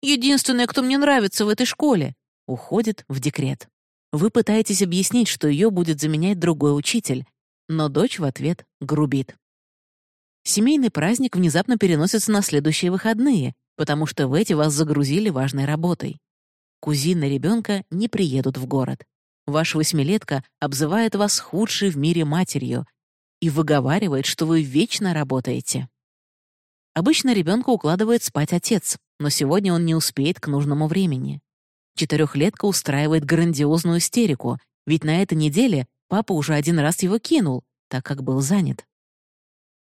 единственная, кто мне нравится в этой школе, уходит в декрет. Вы пытаетесь объяснить, что ее будет заменять другой учитель, но дочь в ответ грубит. Семейный праздник внезапно переносится на следующие выходные, потому что в эти вас загрузили важной работой. Кузины ребенка не приедут в город. Ваш восьмилетка обзывает вас худшей в мире матерью и выговаривает, что вы вечно работаете. Обычно ребенка укладывает спать отец, но сегодня он не успеет к нужному времени. Четырехлетка устраивает грандиозную истерику, ведь на этой неделе папа уже один раз его кинул, так как был занят.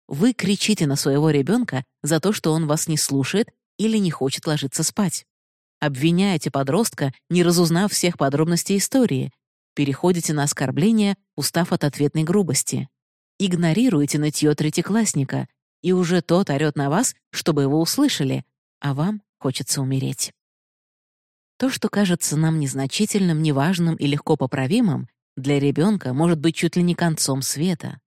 Вы кричите на своего ребенка за то, что он вас не слушает или не хочет ложиться спать. Обвиняете подростка, не разузнав всех подробностей истории. Переходите на оскорбление, устав от ответной грубости. Игнорируете нытье третьеклассника, и уже тот орёт на вас, чтобы его услышали, а вам хочется умереть. То, что кажется нам незначительным, неважным и легко поправимым, для ребенка может быть чуть ли не концом света.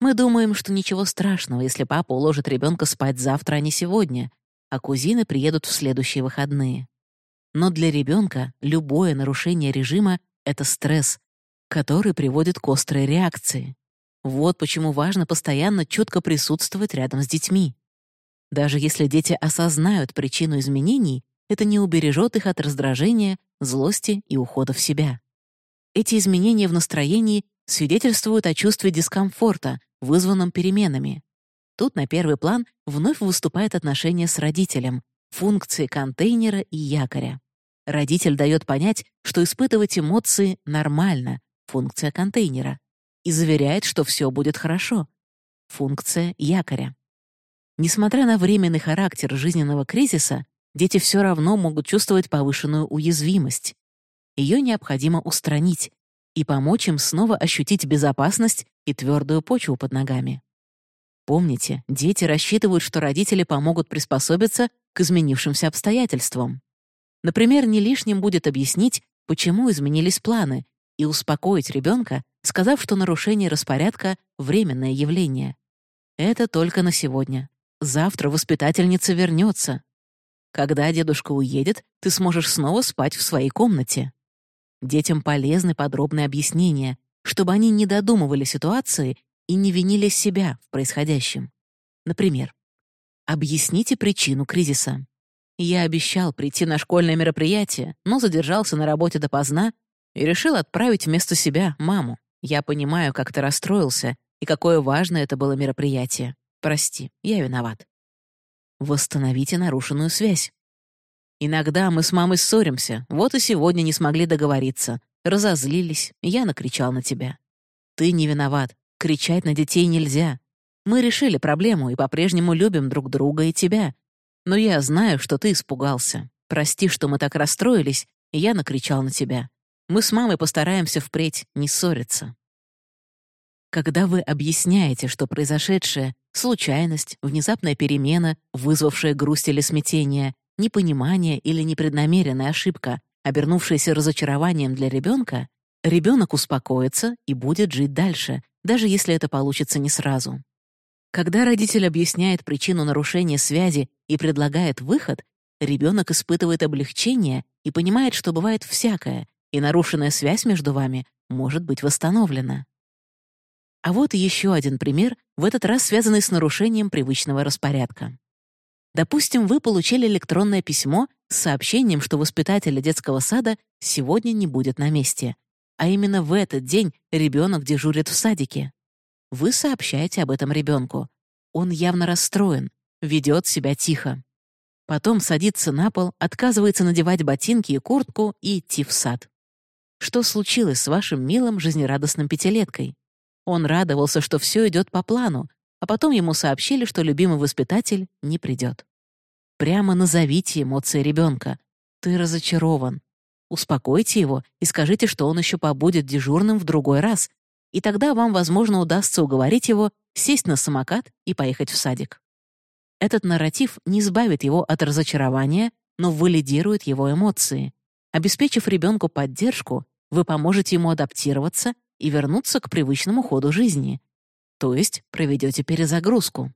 Мы думаем, что ничего страшного, если папа уложит ребенка спать завтра, а не сегодня, а кузины приедут в следующие выходные. Но для ребенка любое нарушение режима — это стресс, который приводит к острой реакции. Вот почему важно постоянно четко присутствовать рядом с детьми. Даже если дети осознают причину изменений, это не убережет их от раздражения, злости и ухода в себя. Эти изменения в настроении свидетельствуют о чувстве дискомфорта, вызванном переменами. Тут на первый план вновь выступает отношение с родителем, функции контейнера и якоря. Родитель дает понять, что испытывать эмоции нормально, функция контейнера, и заверяет, что все будет хорошо, функция якоря. Несмотря на временный характер жизненного кризиса, дети все равно могут чувствовать повышенную уязвимость. Ее необходимо устранить и помочь им снова ощутить безопасность и твердую почву под ногами. Помните, дети рассчитывают, что родители помогут приспособиться к изменившимся обстоятельствам. Например, не лишним будет объяснить, почему изменились планы, и успокоить ребенка, сказав, что нарушение распорядка — временное явление. Это только на сегодня. Завтра воспитательница вернется. Когда дедушка уедет, ты сможешь снова спать в своей комнате. Детям полезны подробные объяснения, чтобы они не додумывали ситуации и не винили себя в происходящем. Например, объясните причину кризиса. Я обещал прийти на школьное мероприятие, но задержался на работе допоздна и решил отправить вместо себя маму. Я понимаю, как ты расстроился и какое важное это было мероприятие. Прости, я виноват. Восстановите нарушенную связь. Иногда мы с мамой ссоримся, вот и сегодня не смогли договориться. Разозлились, я накричал на тебя. Ты не виноват, кричать на детей нельзя. Мы решили проблему и по-прежнему любим друг друга и тебя. Но я знаю, что ты испугался. Прости, что мы так расстроились, и я накричал на тебя. Мы с мамой постараемся впредь не ссориться. Когда вы объясняете, что произошедшее — случайность, внезапная перемена, вызвавшая грусть или смятение, непонимание или непреднамеренная ошибка, обернувшаяся разочарованием для ребенка, ребенок успокоится и будет жить дальше, даже если это получится не сразу. Когда родитель объясняет причину нарушения связи и предлагает выход, ребенок испытывает облегчение и понимает, что бывает всякое, и нарушенная связь между вами может быть восстановлена. А вот еще один пример, в этот раз связанный с нарушением привычного распорядка. Допустим, вы получили электронное письмо с сообщением, что воспитателя детского сада сегодня не будет на месте, а именно в этот день ребенок дежурит в садике. Вы сообщаете об этом ребенку. Он явно расстроен, ведет себя тихо. Потом садится на пол, отказывается надевать ботинки и куртку и идти в сад. Что случилось с вашим милым жизнерадостным пятилеткой? Он радовался, что все идет по плану, а потом ему сообщили, что любимый воспитатель не придет. Прямо назовите эмоции ребенка. Ты разочарован. Успокойте его и скажите, что он еще побудет дежурным в другой раз, и тогда вам, возможно, удастся уговорить его сесть на самокат и поехать в садик. Этот нарратив не избавит его от разочарования, но валидирует его эмоции. Обеспечив ребенку поддержку, вы поможете ему адаптироваться и вернуться к привычному ходу жизни, то есть проведете перезагрузку.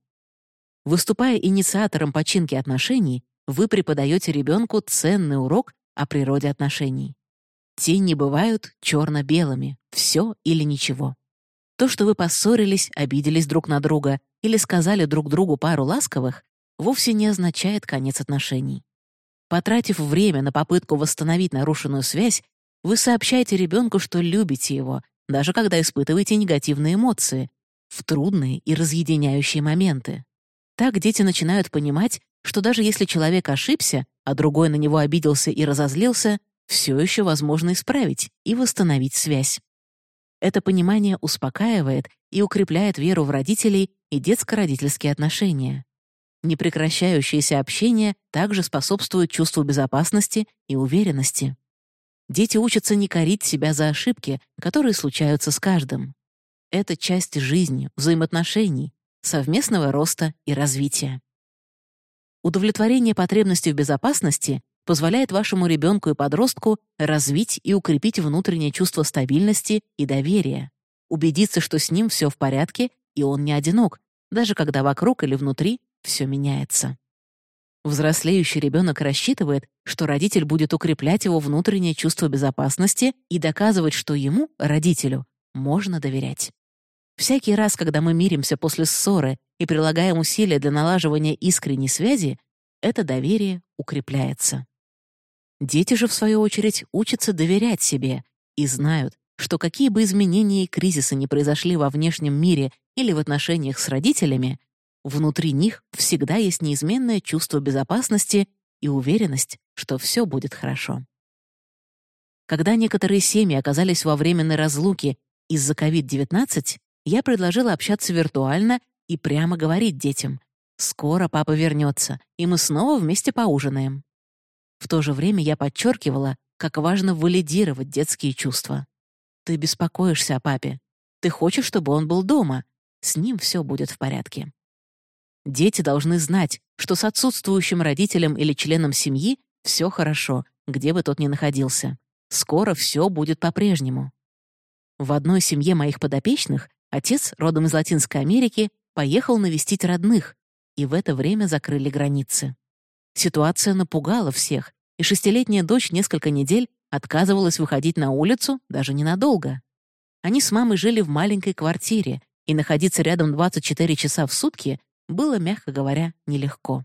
Выступая инициатором починки отношений, вы преподаете ребенку ценный урок о природе отношений. Те не бывают черно-белыми, все или ничего. То, что вы поссорились, обиделись друг на друга или сказали друг другу пару ласковых, вовсе не означает конец отношений. Потратив время на попытку восстановить нарушенную связь, вы сообщаете ребенку, что любите его, даже когда испытываете негативные эмоции, в трудные и разъединяющие моменты. Так дети начинают понимать, что даже если человек ошибся, а другой на него обиделся и разозлился, все еще возможно исправить и восстановить связь. Это понимание успокаивает и укрепляет веру в родителей и детско-родительские отношения. Непрекращающееся общение также способствует чувству безопасности и уверенности. Дети учатся не корить себя за ошибки, которые случаются с каждым. Это часть жизни, взаимоотношений, совместного роста и развития. Удовлетворение потребностей в безопасности позволяет вашему ребенку и подростку развить и укрепить внутреннее чувство стабильности и доверия, убедиться, что с ним все в порядке и он не одинок, даже когда вокруг или внутри все меняется. Взрослеющий ребенок рассчитывает, что родитель будет укреплять его внутреннее чувство безопасности и доказывать, что ему, родителю, можно доверять. Всякий раз, когда мы миримся после ссоры и прилагаем усилия для налаживания искренней связи, это доверие укрепляется. Дети же, в свою очередь, учатся доверять себе и знают, что какие бы изменения и кризисы ни произошли во внешнем мире или в отношениях с родителями, Внутри них всегда есть неизменное чувство безопасности и уверенность, что все будет хорошо. Когда некоторые семьи оказались во временной разлуке из-за COVID-19, я предложила общаться виртуально и прямо говорить детям «Скоро папа вернется, и мы снова вместе поужинаем». В то же время я подчеркивала, как важно валидировать детские чувства. Ты беспокоишься о папе. Ты хочешь, чтобы он был дома. С ним все будет в порядке. Дети должны знать, что с отсутствующим родителем или членом семьи все хорошо, где бы тот ни находился. Скоро все будет по-прежнему. В одной семье моих подопечных отец, родом из Латинской Америки, поехал навестить родных, и в это время закрыли границы. Ситуация напугала всех, и шестилетняя дочь несколько недель отказывалась выходить на улицу даже ненадолго. Они с мамой жили в маленькой квартире, и находиться рядом 24 часа в сутки было, мягко говоря, нелегко.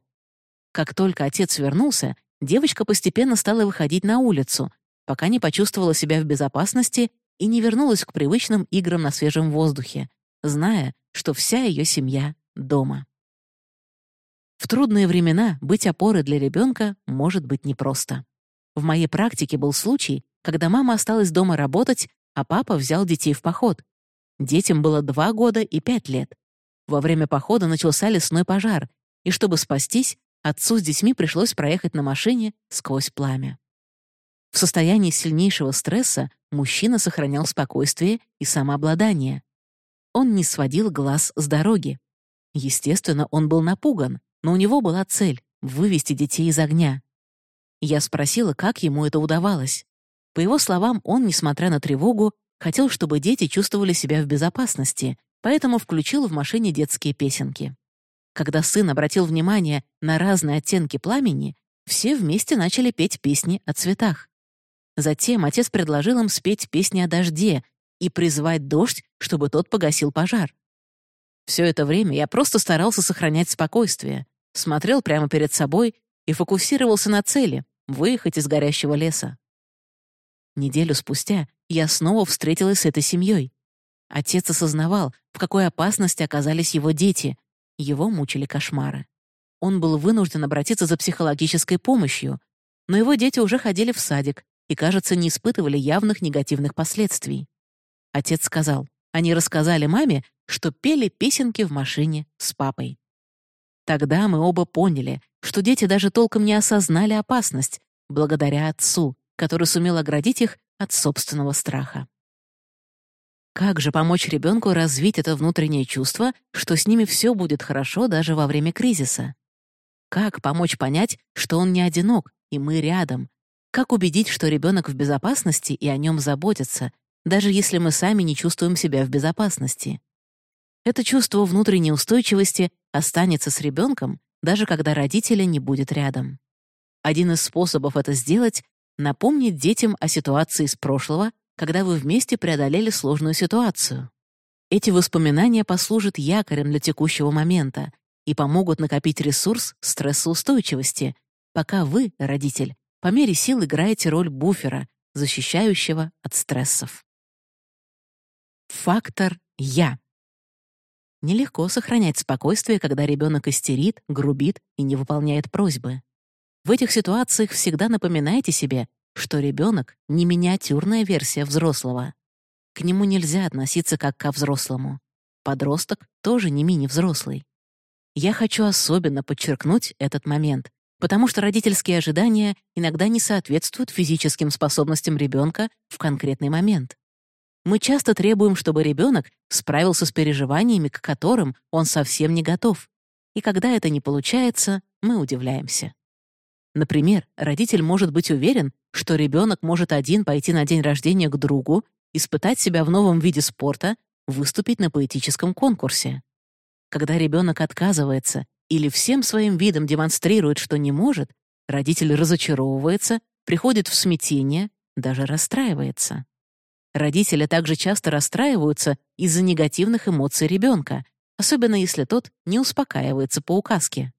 Как только отец вернулся, девочка постепенно стала выходить на улицу, пока не почувствовала себя в безопасности и не вернулась к привычным играм на свежем воздухе, зная, что вся ее семья дома. В трудные времена быть опорой для ребенка может быть непросто. В моей практике был случай, когда мама осталась дома работать, а папа взял детей в поход. Детям было два года и пять лет. Во время похода начался лесной пожар, и чтобы спастись, отцу с детьми пришлось проехать на машине сквозь пламя. В состоянии сильнейшего стресса мужчина сохранял спокойствие и самообладание. Он не сводил глаз с дороги. Естественно, он был напуган, но у него была цель — вывести детей из огня. Я спросила, как ему это удавалось. По его словам, он, несмотря на тревогу, хотел, чтобы дети чувствовали себя в безопасности, поэтому включил в машине детские песенки. Когда сын обратил внимание на разные оттенки пламени, все вместе начали петь песни о цветах. Затем отец предложил им спеть песни о дожде и призвать дождь, чтобы тот погасил пожар. Все это время я просто старался сохранять спокойствие, смотрел прямо перед собой и фокусировался на цели — выехать из горящего леса. Неделю спустя я снова встретилась с этой семьей. Отец осознавал, в какой опасности оказались его дети. Его мучили кошмары. Он был вынужден обратиться за психологической помощью, но его дети уже ходили в садик, и, кажется, не испытывали явных негативных последствий. Отец сказал, они рассказали маме, что пели песенки в машине с папой. Тогда мы оба поняли, что дети даже толком не осознали опасность, благодаря отцу, который сумел оградить их от собственного страха. Как же помочь ребенку развить это внутреннее чувство, что с ними все будет хорошо даже во время кризиса? Как помочь понять, что он не одинок, и мы рядом, как убедить, что ребенок в безопасности и о нем заботятся, даже если мы сами не чувствуем себя в безопасности? Это чувство внутренней устойчивости останется с ребенком, даже когда родителя не будет рядом. Один из способов это сделать — напомнить детям о ситуации из прошлого, когда вы вместе преодолели сложную ситуацию. Эти воспоминания послужат якорем для текущего момента и помогут накопить ресурс стрессоустойчивости, пока вы, родитель, по мере сил играете роль буфера, защищающего от стрессов. Фактор «я». Нелегко сохранять спокойствие, когда ребенок истерит, грубит и не выполняет просьбы. В этих ситуациях всегда напоминайте себе, что ребенок — не миниатюрная версия взрослого. К нему нельзя относиться как ко взрослому. Подросток тоже не мини-взрослый. Я хочу особенно подчеркнуть этот момент, потому что родительские ожидания иногда не соответствуют физическим способностям ребенка в конкретный момент. Мы часто требуем, чтобы ребенок справился с переживаниями, к которым он совсем не готов. И когда это не получается, мы удивляемся. Например, родитель может быть уверен, что ребенок может один пойти на день рождения к другу, испытать себя в новом виде спорта, выступить на поэтическом конкурсе. Когда ребенок отказывается или всем своим видом демонстрирует, что не может, родитель разочаровывается, приходит в смятение, даже расстраивается. Родители также часто расстраиваются из-за негативных эмоций ребенка, особенно если тот не успокаивается по указке.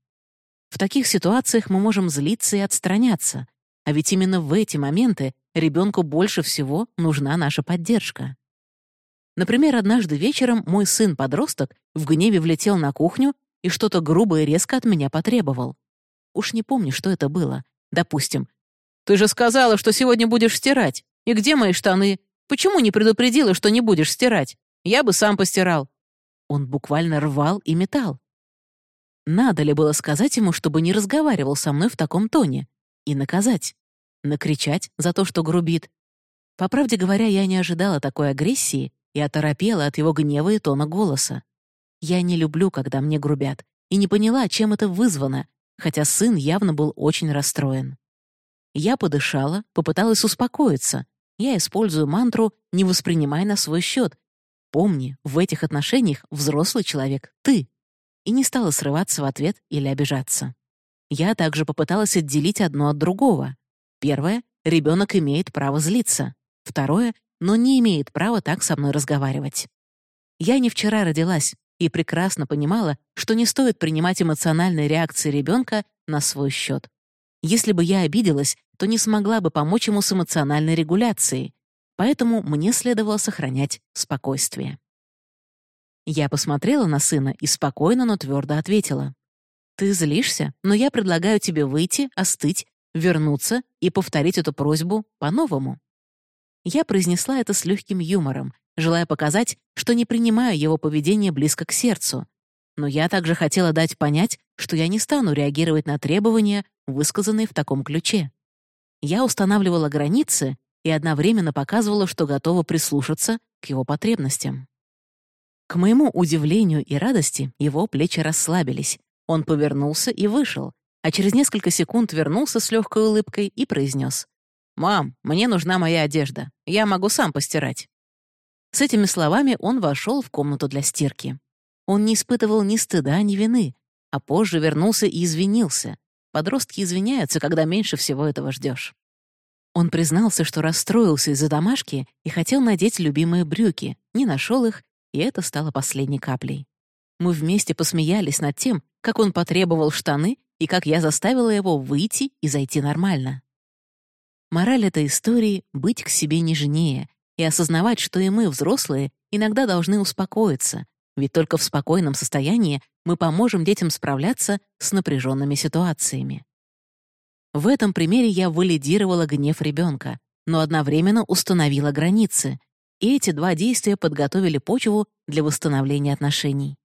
В таких ситуациях мы можем злиться и отстраняться, а ведь именно в эти моменты ребенку больше всего нужна наша поддержка. Например, однажды вечером мой сын-подросток в гневе влетел на кухню и что-то грубо и резко от меня потребовал. Уж не помню, что это было. Допустим. «Ты же сказала, что сегодня будешь стирать. И где мои штаны? Почему не предупредила, что не будешь стирать? Я бы сам постирал». Он буквально рвал и метал. Надо ли было сказать ему, чтобы не разговаривал со мной в таком тоне? И наказать? Накричать за то, что грубит? По правде говоря, я не ожидала такой агрессии и оторопела от его гнева и тона голоса. Я не люблю, когда мне грубят, и не поняла, чем это вызвано, хотя сын явно был очень расстроен. Я подышала, попыталась успокоиться. Я использую мантру «не воспринимай на свой счет». Помни, в этих отношениях взрослый человек — ты. И не стала срываться в ответ или обижаться. Я также попыталась отделить одно от другого. Первое — ребенок имеет право злиться. Второе — но не имеет права так со мной разговаривать. Я не вчера родилась и прекрасно понимала, что не стоит принимать эмоциональные реакции ребенка на свой счет. Если бы я обиделась, то не смогла бы помочь ему с эмоциональной регуляцией, поэтому мне следовало сохранять спокойствие. Я посмотрела на сына и спокойно, но твердо ответила. «Ты злишься, но я предлагаю тебе выйти, остыть, вернуться и повторить эту просьбу по-новому». Я произнесла это с легким юмором, желая показать, что не принимаю его поведение близко к сердцу. Но я также хотела дать понять, что я не стану реагировать на требования, высказанные в таком ключе. Я устанавливала границы и одновременно показывала, что готова прислушаться к его потребностям. К моему удивлению и радости его плечи расслабились. Он повернулся и вышел, а через несколько секунд вернулся с легкой улыбкой и произнес. «Мам, мне нужна моя одежда. Я могу сам постирать». С этими словами он вошел в комнату для стирки. Он не испытывал ни стыда, ни вины, а позже вернулся и извинился. Подростки извиняются, когда меньше всего этого ждешь. Он признался, что расстроился из-за домашки и хотел надеть любимые брюки, не нашел их, и это стало последней каплей. Мы вместе посмеялись над тем, как он потребовал штаны и как я заставила его выйти и зайти нормально. Мораль этой истории — быть к себе нежнее и осознавать, что и мы, взрослые, иногда должны успокоиться, ведь только в спокойном состоянии мы поможем детям справляться с напряженными ситуациями. В этом примере я валидировала гнев ребенка, но одновременно установила границы, и эти два действия подготовили почву для восстановления отношений.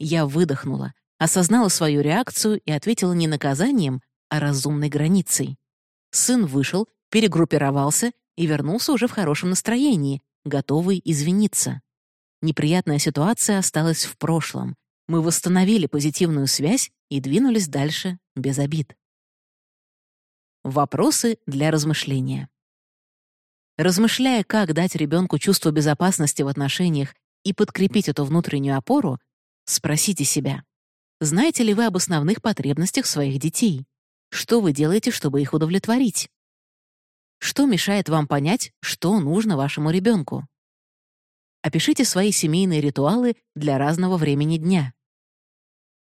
Я выдохнула, осознала свою реакцию и ответила не наказанием, а разумной границей. Сын вышел, перегруппировался и вернулся уже в хорошем настроении, готовый извиниться. Неприятная ситуация осталась в прошлом. Мы восстановили позитивную связь и двинулись дальше без обид. Вопросы для размышления. Размышляя, как дать ребенку чувство безопасности в отношениях и подкрепить эту внутреннюю опору, спросите себя, знаете ли вы об основных потребностях своих детей? Что вы делаете, чтобы их удовлетворить? Что мешает вам понять, что нужно вашему ребенку? Опишите свои семейные ритуалы для разного времени дня.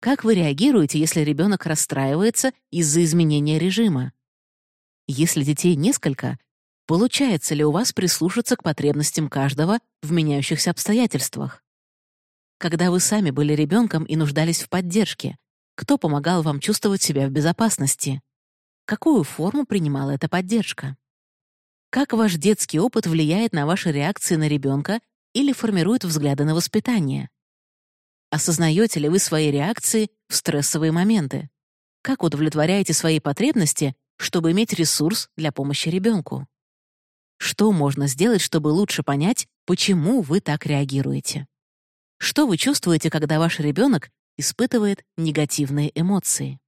Как вы реагируете, если ребенок расстраивается из-за изменения режима? Если детей несколько, получается ли у вас прислушаться к потребностям каждого в меняющихся обстоятельствах? Когда вы сами были ребенком и нуждались в поддержке, кто помогал вам чувствовать себя в безопасности? Какую форму принимала эта поддержка? Как ваш детский опыт влияет на ваши реакции на ребенка или формирует взгляды на воспитание? Осознаете ли вы свои реакции в стрессовые моменты? Как удовлетворяете свои потребности, чтобы иметь ресурс для помощи ребенку? Что можно сделать, чтобы лучше понять, почему вы так реагируете? Что вы чувствуете, когда ваш ребенок испытывает негативные эмоции?